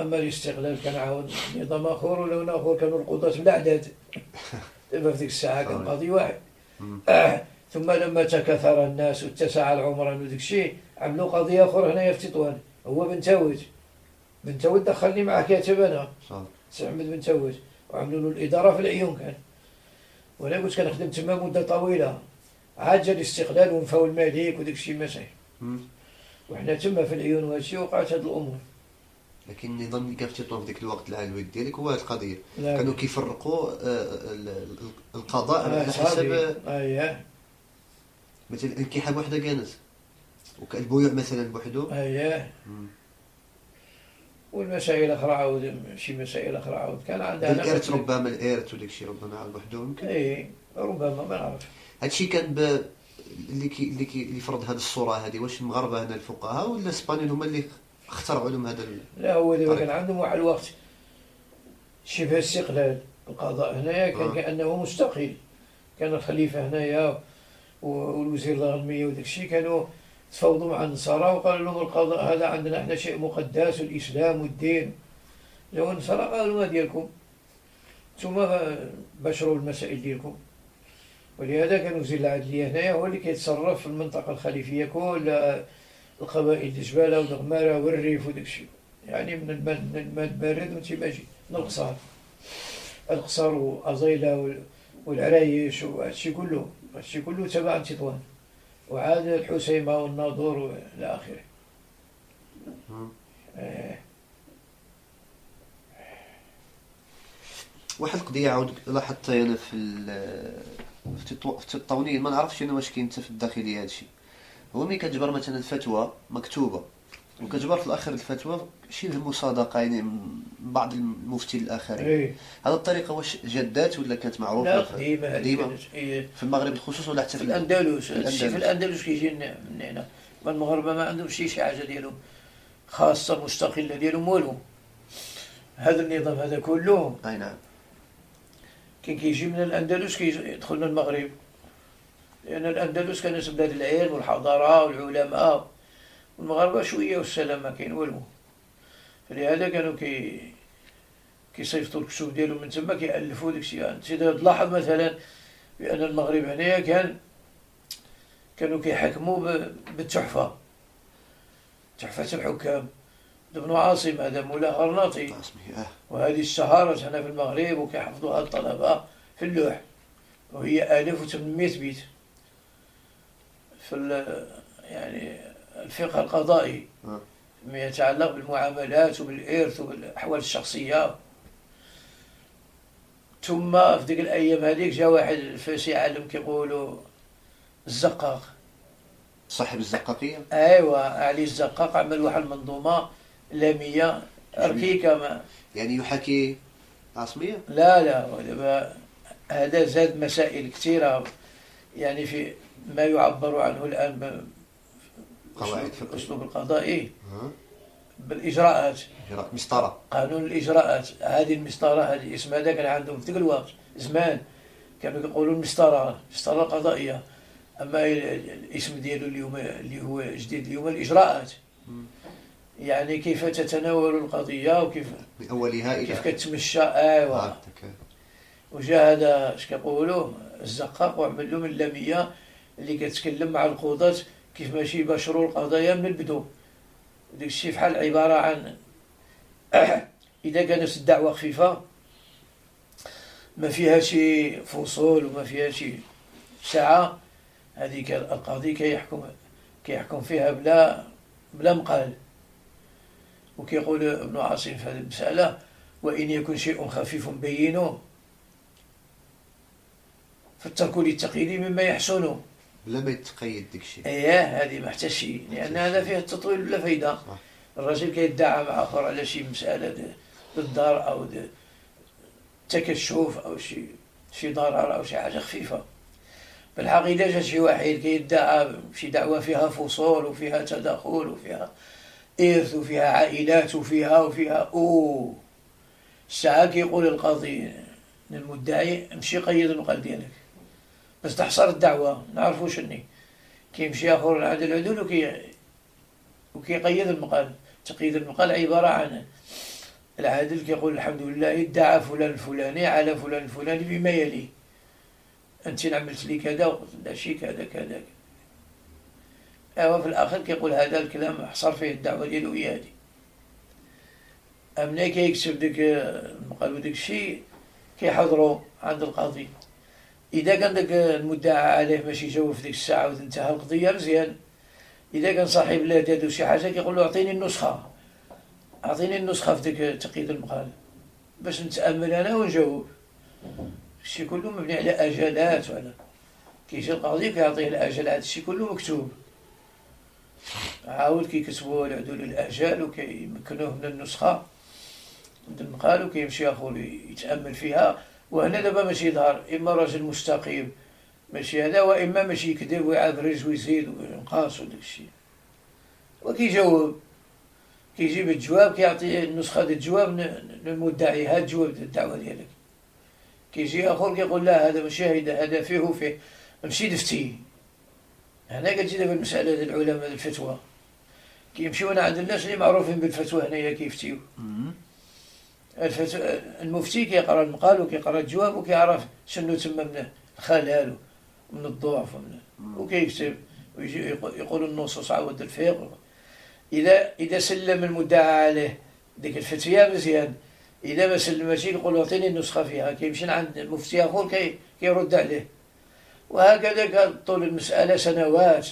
أما الاستقلال كان عاود نظام آخر ولون آخر كانوا القضاة بالاعداد *laughs* دابا في ديك الساعة كان. قاضي واحد. آه. *clears throat* ثم لما تكاثر الناس واتسع العمران وديك الشيء عملوا قضية أخرى هنايا في تطوان هو بن تاوج بن تاوج دخلني معه كاتب أنا سي محمد بن تاوج وعملوا له الإدارة في العيون كان وأنا كنت كنخدم تما مدة طويلة. عاد جا الاستقلال ونفاو الملك وديك الشيء مم. وحنا تما في العيون وهادشي وقعت هاد الأمور. لكن النظام اللي كان في تطوان في ذاك الوقت العلوي ديالك هو هذه القضية. كانوا كيفرقوا آه، ال- القضاء آه، على. حسب اييه مثلا الأنكحة بوحده كانت والبيوع مثلا بوحدو. اييه. والمسائل الاخرى عاود شي مسائل أخرى عاود كان عندها الارث ربما الإرث وداك الشيء ربما عاد بوحدو يمكن اي ربما ما نعرف. هادشي كان ب اللي كي اللي كي اللي فرض هذه الصورة هذه واش المغاربة هنا الفقهاء ولا الإسبانيين هما اللي اخترعوا لهم هذا ال... لا هو دابا. كان عندهم واحد الوقت. شبه استقلال. القضاء هنايا كان آه. كأنه مستقل كان الخليفة هنايا والوزير الغرميه وداك الشيء كانوا تفاوضوا مع النصارى وقالوا لهم القضاء هذا عندنا إحنا شيء مقدس والاسلام والدين. لو النصارى قالوا ما ديالكم ثم بشروا المسائل ديالكم ولهذا كان وزير العدليه هنايا هو اللي كيتصرف في المنطقة الخليفية كلها القبائل الجبالة والغمارة والريف وداك الشيء. يعني من الماء من البارد وانت ماشي من القصار. القصار وال- والعرايش وهادشي كله هادشي كله تبع تطوان وعاد الحسيمة والناظور وإلى آخره. آه. واحد القضية عاود لاحظتها أنا في في تطو- في التطاونين ما نعرفش أنا واش كاين في الداخلية هادشي هو ملي كتجبر مثلا فتوى مكتوبة وكتجبر في الآخر الفتوى شبه مصادقه يعني من بعض المفتي الآخرين. إيه. هذه الطريقة واش جدات ولا كانت معروفة؟ لا في- قديمة. إيه. في المغرب بالخصوص ولا حتى في في ال- الأندلس؟ في. الأندلس كيجي من هنا ما المغاربة ما عندهم شي شي حاجة ديالهم خاصة مستقلة ديالهم والو هذا النظام هذا كله. أي نعم. كان كيجي من الأندلس كيدخل من المغرب. لأن الأندلس كانت بلاد العلم والحضارة والعلماء. والمغاربة شوية والسلام ما كاين والو فلهذا كانوا كي كيصيفطوا الكتب ديالهم من تما كيألفوا داك الشيء انت تلاحظ مثلا بأن المغرب هنايا كان كانوا كيحكموا ب- بالتحفة. تحفة الحكام. ابن عاصم هذا مولا غرناطي. آه. وهذه اشتهرت هنا في المغرب وكيحفظوها الطلبة في اللوح. وهي 1800 بيت. في يعني الفقه القضائي. آه. ما يتعلق بالمعاملات وبالإرث وبالأحوال الشخصية. ثم في ديك الأيام هذيك جا واحد فاسي عالم كيقولوا الزقاق. صاحب الزقاقية؟ ايوا علي الزقاق عمل واحد المنظومة لاميه ركيكه ما يعني يحاكي عاصمية؟ لا لا ودابا هذا زاد مسائل كثيرة. يعني في ما يعبر عنه الآن قواعد في فقهية. الأسلوب القضائي بالإجراءات. إجراء مسطرة. قانون الإجراءات. هذه المسطرة هذه اسم هذا كان عندهم في ذاك الوقت زمان كانوا يقولوا المسطرة المسطرة القضائية أما ال- ال- الاسم ديالو اليوم اللي هو جديد اليوم الإجراءات. مم. يعني كيف تتناول القضية وكيف من اولها إلى كيف كتمشى. ايوا هكذا. وجا هذا اش كيقولوا الزقاق وعمل له من اللاميه اللي كتكلم مع القضاة كيف ماشي يباشروا القضايا من البدو. داك الشيء بحال عبارة عن *clears throat* إذا كانت الدعوة خفيفة ما فيها شي فصول وما فيها شي ساعة هذيك القاضي كيحكم كيحكم فيها بلا بلا مقال. وكيقول ابن عاصم في هذه المسألة وإن يكن شيء خفيف بينه فالترك للتقييد مما يحسن بلا ما يتقيد ديك الشيء. اييه هذه ما حتى شيء لأن هذا فيه التطويل بلا فايدة. الرجل كيدعى مع آخر على شي مسألة بالدار أو تكشف أو شي شي ضرر أو شي حاجة خفيفة. بالحقيقة جا شي واحد كيدعى شي دعوة فيها فصول وفيها تداخل وفيها إرث وفيها عائلات وفيها وفيها أوه. الساعة كيقول القاضي للمدعي امشي قيد المقال ديالك بس تحصر الدعوة نعرفو شني كيمشي آخر عند العدول وكي وكيقيد المقال. تقييد المقال عبارة عن العادل كيقول الحمد لله ادعى فلان الفلاني على فلان الفلاني بما يلي. أنت عملت لي كذا وقلت شي كذا كذا. ايوا في الآخر كيقول هذا الكلام حصر فيه الدعوة ديالو هي هادي امنا كيكتب ديك المقال وديك الشيء كيحضروا عند القاضي. إذا كان داك المدعى عليه باش يجاوب في ديك الساعة وتنتهى القضية مزيان. إذا كان صاحب لا دادو شي حاجة كيقول له أعطيني النسخة. أعطيني النسخة في ديك تقييد المقال. باش نتأمل أنا ونجاوب الشي كله مبني على اجالات وعلى كيجي القاضي كيعطيه الاجال الشي كله مكتوب. عاود كيكتبوا العدول الاجال وكيمكنوه من النسخة. من المقال وكيمشي ياخذ يتأمل فيها. وهنا دابا ماشي يظهر إما راجل مستقيم ماشي هذا وإما ماشي يكذب ويعبرج ويزيد وينقص وداك الشيء. وكيجاوب كيجيب الجواب كيعطي النسخة ديال الجواب للمدعي هذا الجواب ديال الدعوة ديالك. كيجي آخر كيقول لا هذا ماشي هذا هذا فيه وفيه مشي دفتي. هنا كتجي دابا المسألة ديال العلماء الفتوى. كيمشيو عند الناس اللي معروفين بالفتوى هنايا كيفتيو. المفتي كيقرأ المقال وكيقرأ الجواب وكيعرف شنو تم من الخلل ومن الضعف ومن وكيكتب ويجي يقول النصوص عاود الفقه. اذا إذا سلم المدعى عليه ديك الفتيه مزيان. إذا ما سلمش يقول أعطيني النسخة فيها. كيمشي عند مفتي آخر كي كيرد عليه. وهكذا كان طول المسألة سنوات.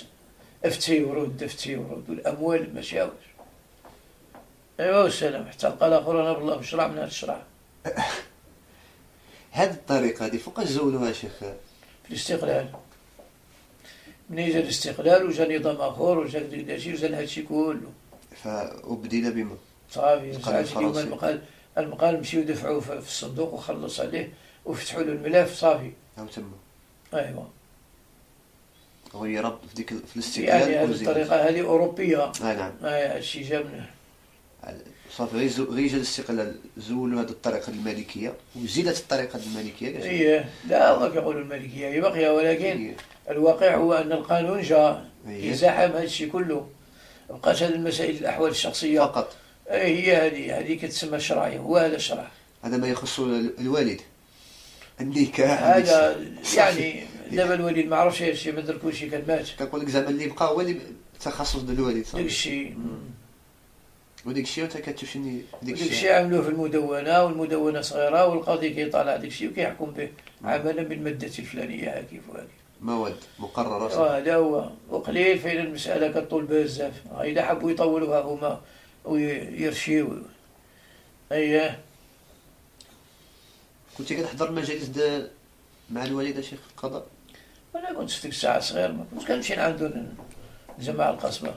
افتي ورد افتي ورد. والأموال ماشي واش ايوا والسلام. حتى لقى الآخر أنا بالله بشرع من هذا الشرع. *laughs* هذه الطريقة هذه فوقاش زولوها شيخ. في الاستقلال. من جا الاستقلال؟ وجا نظام آخر وجا داكشي وجا هادشي كله. وبدينا بما. صافي ساعات اليوم المقال المقال مشيو دفعوه في الصندوق وخلص عليه وفتحوا له الملف. صافي. أو تما. ايوا غير في ديك في الاستقلال يعني هذه الطريقة هذه أوروبية. اي نعم. هذا الشيء جا من صافي غير غير جا الاستقلال زولوا هذه الطريقة المالكية. وزيدت الطريقة المالكية إيه لا الله كيقولوا المالكية هي باقيه ولكن إيه. الواقع هو أن القانون جاء إيه. يزاحم هذا الشيء كله. بقات هذه المسائل الأحوال الشخصية. فقط. إيه هي هذه هذه كتسمى الشرعيه هو هذا الشرع. هذا ما يخص الوالد. النكاح هذا يعني دابا الوالد ما عرفش هادشي ما درك شي كان مات. كنقول لك زعما اللي بقى هو اللي التخصص ديال الوالد داك الشيء وديك الشيء وانت شنو ديك الشيء. عملوه في المدونة والمدونة صغيرة والقاضي كيطالع ديك الشيء وكيحكم به عملا بالماده الفلانية هكيف وهكيف مواد مقررة هذا هو وقليل فين المسألة كطول بزاف. إذا حبوا يطولوها هما ويرشيو. أيه كنت كتحضر مجالس مع الوالدة شيخ القضاء؟ أنا كنت في ديك الساعة صغير ما كنت كنمشي عندو الجماعه القصبة.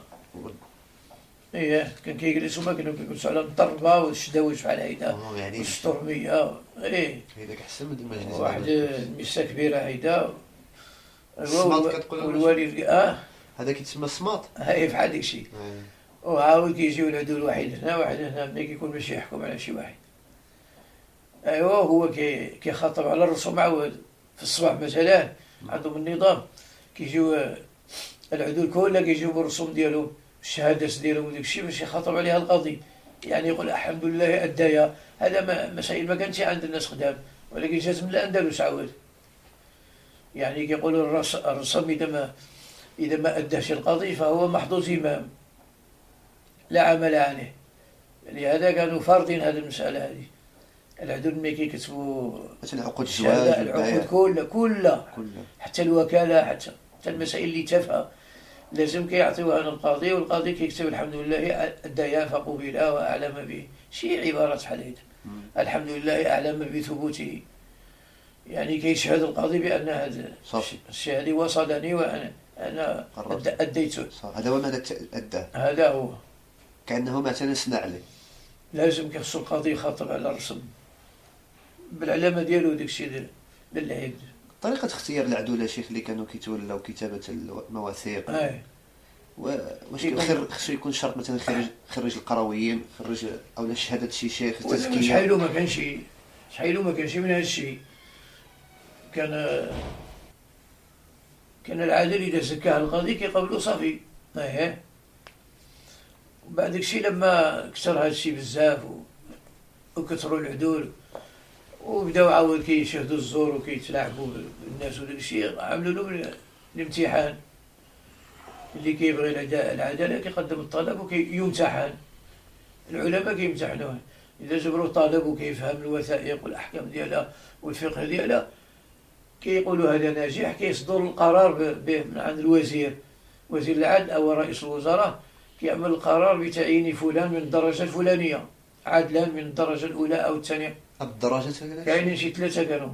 إيه كان كيجلسوا ما كانوا كيجلسوا على الضربة والشداوج بحال هيدا يعني والشطرميه إيه. هذاك أحسن من المجلس. واحد المسه كبيره هيدا والوالد آه. هذا كيتسمى الصماط هاي بحال داك الشيء وعاود كيجيو العدول واحد هنا واحد هنا ملي كيكون باش يحكم على شي واحد. ايوا هو كيخاطب على الرسوم عاود في الصباح مثلا. عندهم النظام. كيجيو العدول كلها كيجيو بالرسوم ديالهم. الشهادات ديالهم وداك الشيء باش يخاطب عليها القاضي. يعني يقول الحمد لله أدايا. هذا ما مسائل ما كانتش عند الناس خدام ولكن جات من الأندلس عاود. يعني كيقولوا الرص- الرسم إذا ما إذا ما أداش القاضي فهو محظوظ إمام. لا عمل عليه لهذا كانوا فارضين هذه المسألة هذه. العدول ملي كيكتبوا مثلا عقود الزواج العقود كلها كلها كلها حتى الوكالة حتى حتى المسائل اللي تافهة. لازم كيعطيوها للقاضي والقاضي كيكتب الحمد لله الديان فقبل وأعلم به. شي عبارات بحال هيدا. الحمد لله أعلم بثبوته. يعني كيشهد القاضي بأن هذا صافي. الشهادة وصلني وأنا أنا أديته هذا هو ماذا أداه هذا هو. كأنه مثلا سنى عليه لازم كيخصو القاضي يخاطب على الرسم بالعلامة ديالو داك الشيء ديال طريقة اختيار العدولة شيخ اللي كانوا كيتولاو كتابة المواثيق. واش خصو يكون شرط مثلا خريج خريج القرويين خريج أو لا شهادة شي شيخ ولا تزكية. شحالو ما كانش شحالو ما كانش من هذا الشيء كان كان العادل إذا زكاه القاضي كيقبلو صافي. إيه وبعد داك الشيء لما كثر هذا الشيء بزاف وكثروا العدول وبداو عاود كيشهدوا الزور وكيتلاعبوا بالناس وداك الشيء عملوا له الامتحان. اللي كيبغي العدا- العدالة كيقدم الطلب وكيمتحن. العلماء كيمتحنوه. إذا جبروا طالب وكيفهم الوثائق والأحكام ديالها والفقه ديالها كيقولوا هذا ناجح كيصدر القرار به من عند الوزير. وزير العدل أو رئيس الوزراء كيعمل القرار بتعيين فلان من الدرجة الفلانية عدلا من الدرجة الأولى أو الثانية. الدرجات كاينين شي ثلاثة كانوا.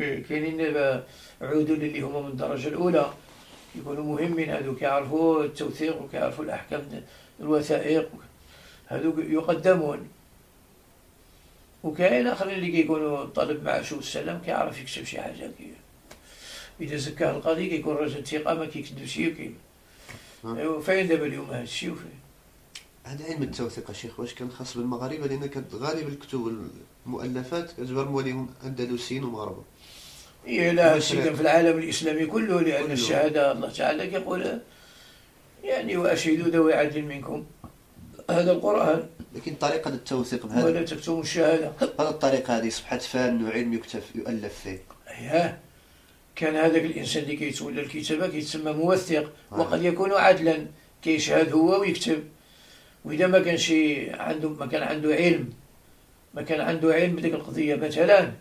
إيه، كاينين دابا عدول اللي هما من الدرجة الأولى. يكونوا مهمين هذو كيعرفوا التوثيق وكيعرفوا الأحكام د- الوثائق. هذو يقدمون. وكاين آخرين اللي كيكونوا طالب معاش والسلام كيعرف يكتب شي حاجة. كي إذا زكاه القاضي كيكون راجل ثقة ما كيكذبش وكي آه. أيوا فاين دابا اليوم هذا الشيء؟ وفين هذا علم التوثيق شيخ واش كان خاص بالمغاربة؟ لأن كانت غالب الكتب والمؤلفات كتجبر مواليهم أندلسيين ومغاربة. إيه لا كان في العالم الإسلامي كله لأن كله. الشهادة الله تعالى يقول يعني وأشهدوا ذوي عدل منكم. هذا القرآن. لكن طريقة التوثيق بهذا ولا تكتموا الشهادة. بهذه الطريقة هذه صبحت فن وعلم يكتب يؤلف فيه. أياه كان هذاك الإنسان اللي كيتولى الكتابة كيتسمى موثق آه. وقد يكون عدلا كيشهد هو ويكتب. وإذا ما كانش عنده ما كان عنده علم ما كان عنده علم بديك القضية مثلا.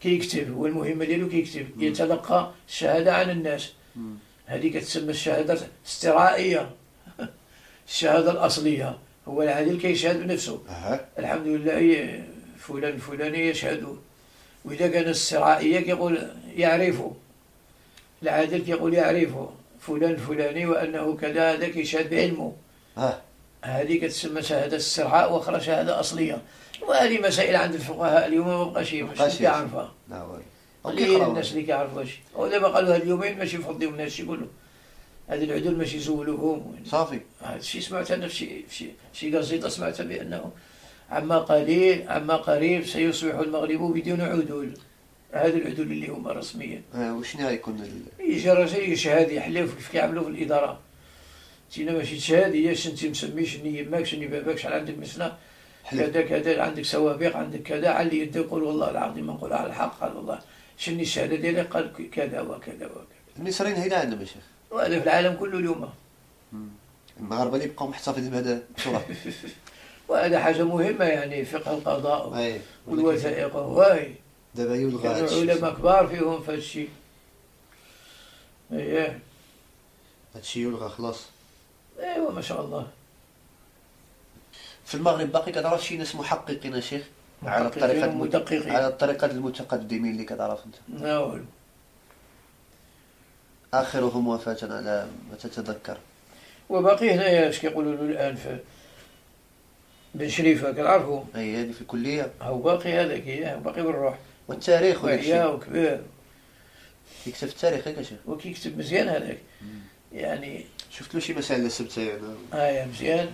كيكتب هو المهمة ديالو كيكتب. يتلقى الشهادة عن الناس. هذه كتسمى الشهادة الاسترائية. *laughs* الشهادة الأصلية. هو العادل كيشهد بنفسه. الحمد لله فلان الفلاني يشهد. وإذا كان السرائية كيقول يعرفه. العادل كيقول يعرفه. فلان الفلاني وأنه كذا هذا كيشهد بعلمه. هذه كتسمى شهادة السرعاء وأخرى شهادة أصلية. وهذه مسائل عند الفقهاء اليوم ما بقاش كيعرفها لا قليل كيقراو. الناس اللي كيعرفوا هادشي. ودابا قالوا هاد اليومين ماشي فضيهم الناس يقولوا هاد العدول ماشي يزولوهم. صافي. هذا الشيء سمعت أنا في شي في شي شي قصيده سمعت بأنه عما قليل عما قريب سيصبح المغرب بدون عدول. هذا العدول اللي هما رسميا. آه، وشنو غيكون ال- يجي راجل يشهد يحلف كيف كيعملوا في الإدارة. تينا ماشي تشهد هي شنتي مسمي شني يماك شني باباك شحال عندك مسنا كذا كذا عندك سوابق عندك كذا علي يده يقول والله العظيم ما نقول على الحق قال والله. شني الشهادة ديالي؟ قال كذا وكذا وكذا. المصريين هنا عندهم يا شيخ. وهذا في العالم كله اليوم. المغاربه اللي بقاو محتفظين بهذا التراث *laughs* وهذا حاجة مهمة يعني فقه القضاء والوثائق. واي دابا يلغى. علماء كبار فيهم في هادشي إيه. هادشي يلغى خلاص. ايوا ما شاء الله. في المغرب باقي كتعرف شي ناس محققين يا شيخ؟ على الطريقة الم- ومدققين. على الطريقة المتقدمين اللي كتعرف أنت. لا والو آخرهم وفاة على ما تتذكر. وباقي هنايا اش كيقولوا له الآن في بن شريفة كنعرفوا أي هذه في الكلية. هو باقي هذاك اياه باقي بالروح والتاريخ وعيا وكبير. يكتب التاريخ ياك يا شيخ. وكيكتب مزيان هذاك. يعني شفت له شي مسائل السبت أنا آية مزيان.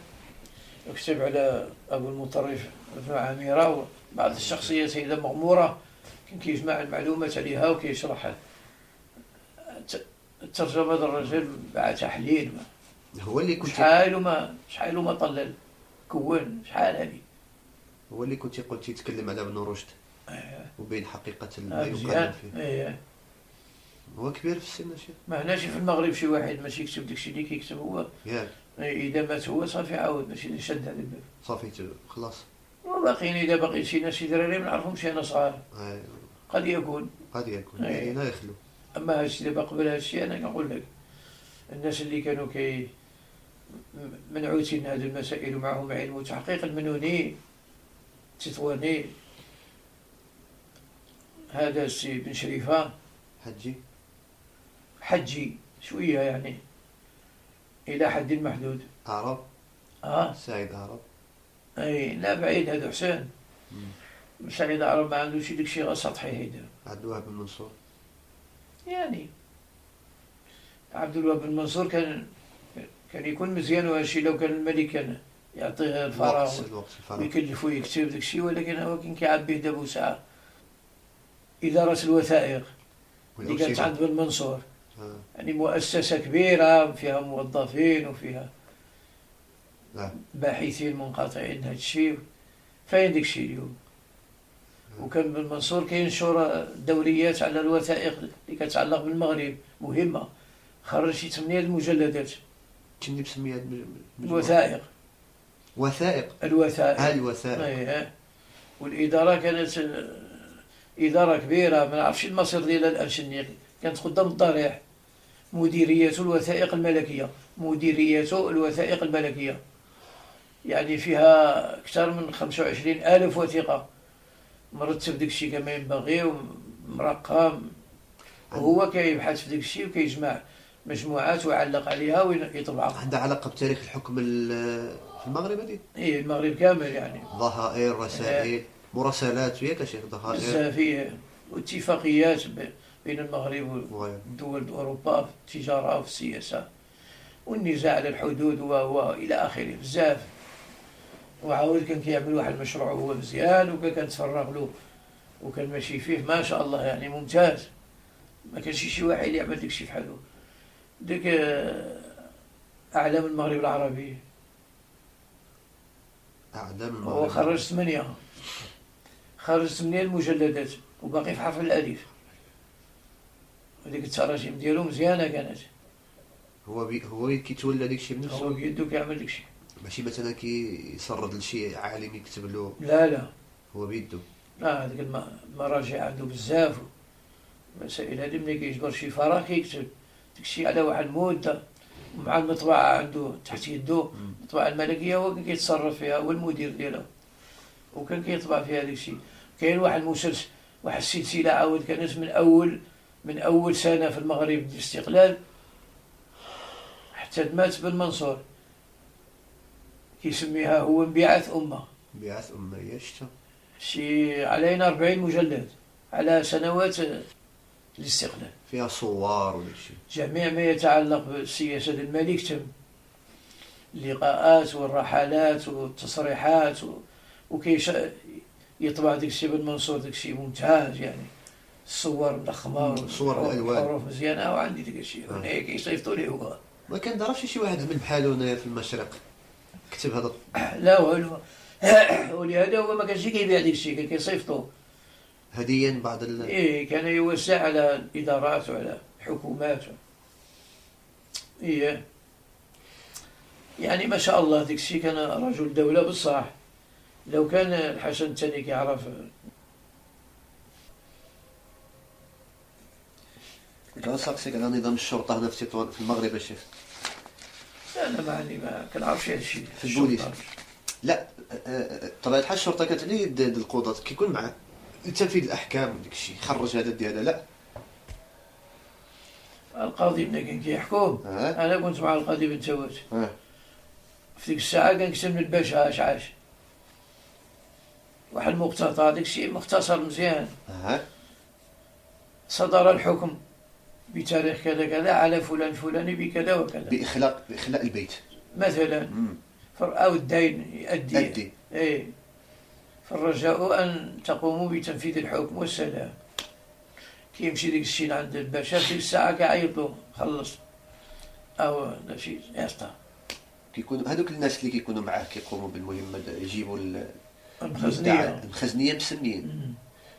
وكتب على أبو المطرف بن عامرة وبعض الشخصيات سيدة مغمورة. كان كيجمع المعلومات عليها وكيشرح الت- الترجمة هذا الرجل مع تحليل. هو اللي كنت شحال وما شحال وما طلل. كون شحال هذه؟ هو اللي كنت قلت يتكلم على ابن رشد إيه. وبين حقيقة ما آه، يقال فيه. هو كبير في السن شيخ ما هناش في المغرب شي واحد ماشي يكتب داكشي اللي كيكتب هو. ياك. إذا مات هو صافي عاود ماشي شد هذا الباب. صافي خلاص. وباقيين إذا باقي شي ناس شي دراري ما نعرفهمش أنا صغار. قد يكون. قد يكون. يعني لا يخلو. أما هادشي دابا قبل هادشي أنا كنقول لك الناس اللي كانوا كي منعوتين هذه المسائل ومعهم علم وتحقيق المنوني تطواني هذا السي بن شريفة. حجي. حجي شوية يعني. إلى حد محدود. عرب آه. سعيد عرب أي لا بعيد هذا حسين. سعيد عرب ما عنده شي داكشي غير سطحي هيدا. عبد الوهاب بن منصور. يعني. عبد الوهاب بن منصور كان كان يكون مزيان وهادشي لو كان الملك كان يعطيه الفراغ ويكلفو يكتب داكشي ولكن هو كان كيعبيه دابا ساعة إدارة الوثائق. اللي كانت. عند بن منصور. يعني مؤسسة كبيرة فيها موظفين وفيها نعم. باحثين منقطعين هذا الشيء فين داك الشيء اليوم؟ وكان بن منصور كينشر دوريات على الوثائق اللي كتعلق بالمغرب مهمة. خرج شي ثمانية المجلدات كني المجموعة. الوثائق وثائق. الوثائق. هاي الوثائق. إيه. والإدارة كانت إدارة كبيرة ما نعرفش المصير ديالها الآن شنو كانت قدام الضريح. مديرية الوثائق الملكية. مديرية الوثائق الملكية. يعني فيها أكثر من 25 ألف وثيقة. مرتب داك الشيء كما ينبغي ومرقم وهو كيبحث في داك الشيء وكيجمع مجموعات ويعلق عليها ويطبعها. عندها علاقة بتاريخ الحكم ال- في المغرب هذه؟ إيه المغرب كامل يعني. ظهائر رسائل مراسلات وياك يا شيخ ظهائر. بزاف إيه. واتفاقيات بين المغرب. ودول أوروبا في التجارة وفي السياسة. والنزاع على الحدود و و إلى آخره. بزاف. وعاود كان كيعمل واحد المشروع هو مزيان وكان كنتفرغ له. وكان ماشي فيه. ما شاء الله يعني ممتاز. ما كانش شي واحد اللي يعمل داكشي بحالو ديك آه، أعلام المغرب العربي. أعدام هو المغرب. خرج ثمانية. خرج ثمانية المجلدات. وباقي في حرف الألف. وديك التراجم ديالو مزيانة كانت. هو بي هو كيتولى ديك الشيء هو بنفسه بيدو كيعمل داكشي. ماشي مثلا كيسرد لشي عالم يكتب له؟ لا لا. هو بيدو. لا هذيك الم- المراجع عنده بزاف. المسائل هذه ملي كيجبر شي فراغ كيكتب داكشي على واحد المدة. ومع المطبعة عنده تحت يدو المطبعة الملكية هو كان كيتصرف فيها هو المدير ديالها. وكان كيطبع فيها داك الشيء كاين واحد المسلسل واحد السلسلة عاود كانت من أول من أول سنة في المغرب الاستقلال حتى مات بن منصور كيسميها هو انبعاث أمة. بعث أمية شتا؟ شي علينا 40 مجلد على سنوات الاستقلال. فيها صور الشيء جميع ما يتعلق بالسياسة الملك تم. اللقاءات والرحلات والتصريحات و... وكيش يطبع داك الشيء بن منصور داك الشيء ممتاز يعني. الصور مضخمة مم، صور الألوان. والحروف مزيانة وعندي داك الشيء. آه. هنا كيصيفطوا لي هو. ما كنضربش شي واحد عمل بحالو هنايا في المشرق؟ كتب هذا *coughs* لا والو *coughs* ولهذا هو ما كانش كيبيع داك الشيء كان كيصيفطو. هديا بعض ال... إيه كان يوسع على الإدارات وعلى الحكومات. إيه. يعني ما شاء الله ديك الشيء كان رجل دولة بصح. لو كان الحسن الثاني كيعرف ساقسيك على نظام الشرطة هنا في تطوان في المغرب يا شيخ. أنا ما عندي ما كنعرفش هذا الشيء. في البوليس. لا آه، آه، طبيعة الحال الشرطة كانت على يد القضاة كيكون مع تنفيذ الأحكام وداك الشيء خرج هذا ديال هذا لا. القاضي ملي كان كيحكم. ها؟ أنا كنت مع القاضي بن تاوت ها؟ في ديك الساعة كان كتب من الباشا اش عاش. واحد المقتطع داك الشيء مختصر مزيان. ها؟ صدر الحكم. بتاريخ كذا كذا على فلان فلاني بكذا وكذا. بإخلاء بإخلاء البيت. مثلا أو الدين يؤدي. أدي إيه. فالرجاء أن تقوموا بتنفيذ الحكم والسلام. كيمشي ديك الشيء عند الباشا في ديك الساعة كيعيط له خلص. أو لا شيء يسطا. كيكونوا هذوك الناس اللي كيكونوا معاه كيقوموا بالمهمة د- يجيبوا ال- المخزنية. المخزنية مسميين.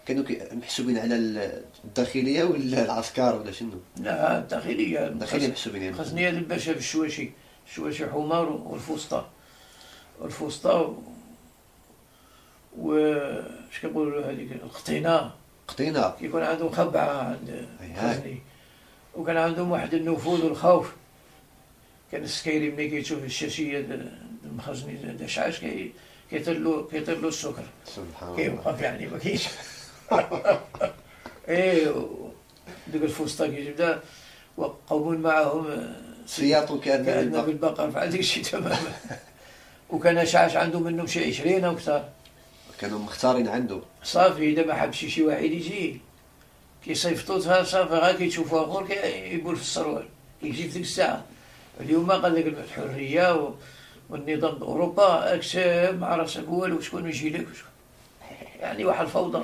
كانوا كي- محسوبين على ال- الداخلية ولا العسكر ولا شنو؟ لا الداخلية. الداخلية محسوبين يعني خزنية الباشا بالشواشي. الشواشي حمار والفسطى والفسطى و... اش كنقولوا هذيك القطينة. قطينا كيكون عندهم خبعة عند. الخزني وكان عندهم واحد النفوذ والخوف. كان السكيري ملي كيشوف الشاشية د- المخزني دشعاش كي كيطير له كيطير له السكر. سبحان الله. كيوقف يعني ما كاينش. *laughs* إيه ديك الفسطى كيجبدها وقوم معهم آه، سياط كان كأنه بالبقر. فعل ديك الشيء تماما. *laughs* وكان شعش عنده منهم شي 20 أو أكثر. كانوا مختارين عنده. صافي اذا ما حبش شي واحد يجي كيصيفطوها صافي غير كيتشوفوا اخر كيبول في السروال كيجي في ديك الساعة. اليوم قال لك الحرية و... والنظام اوروبا أكسب ما عرفش والو شكون يجي لك يعني واحد الفوضى.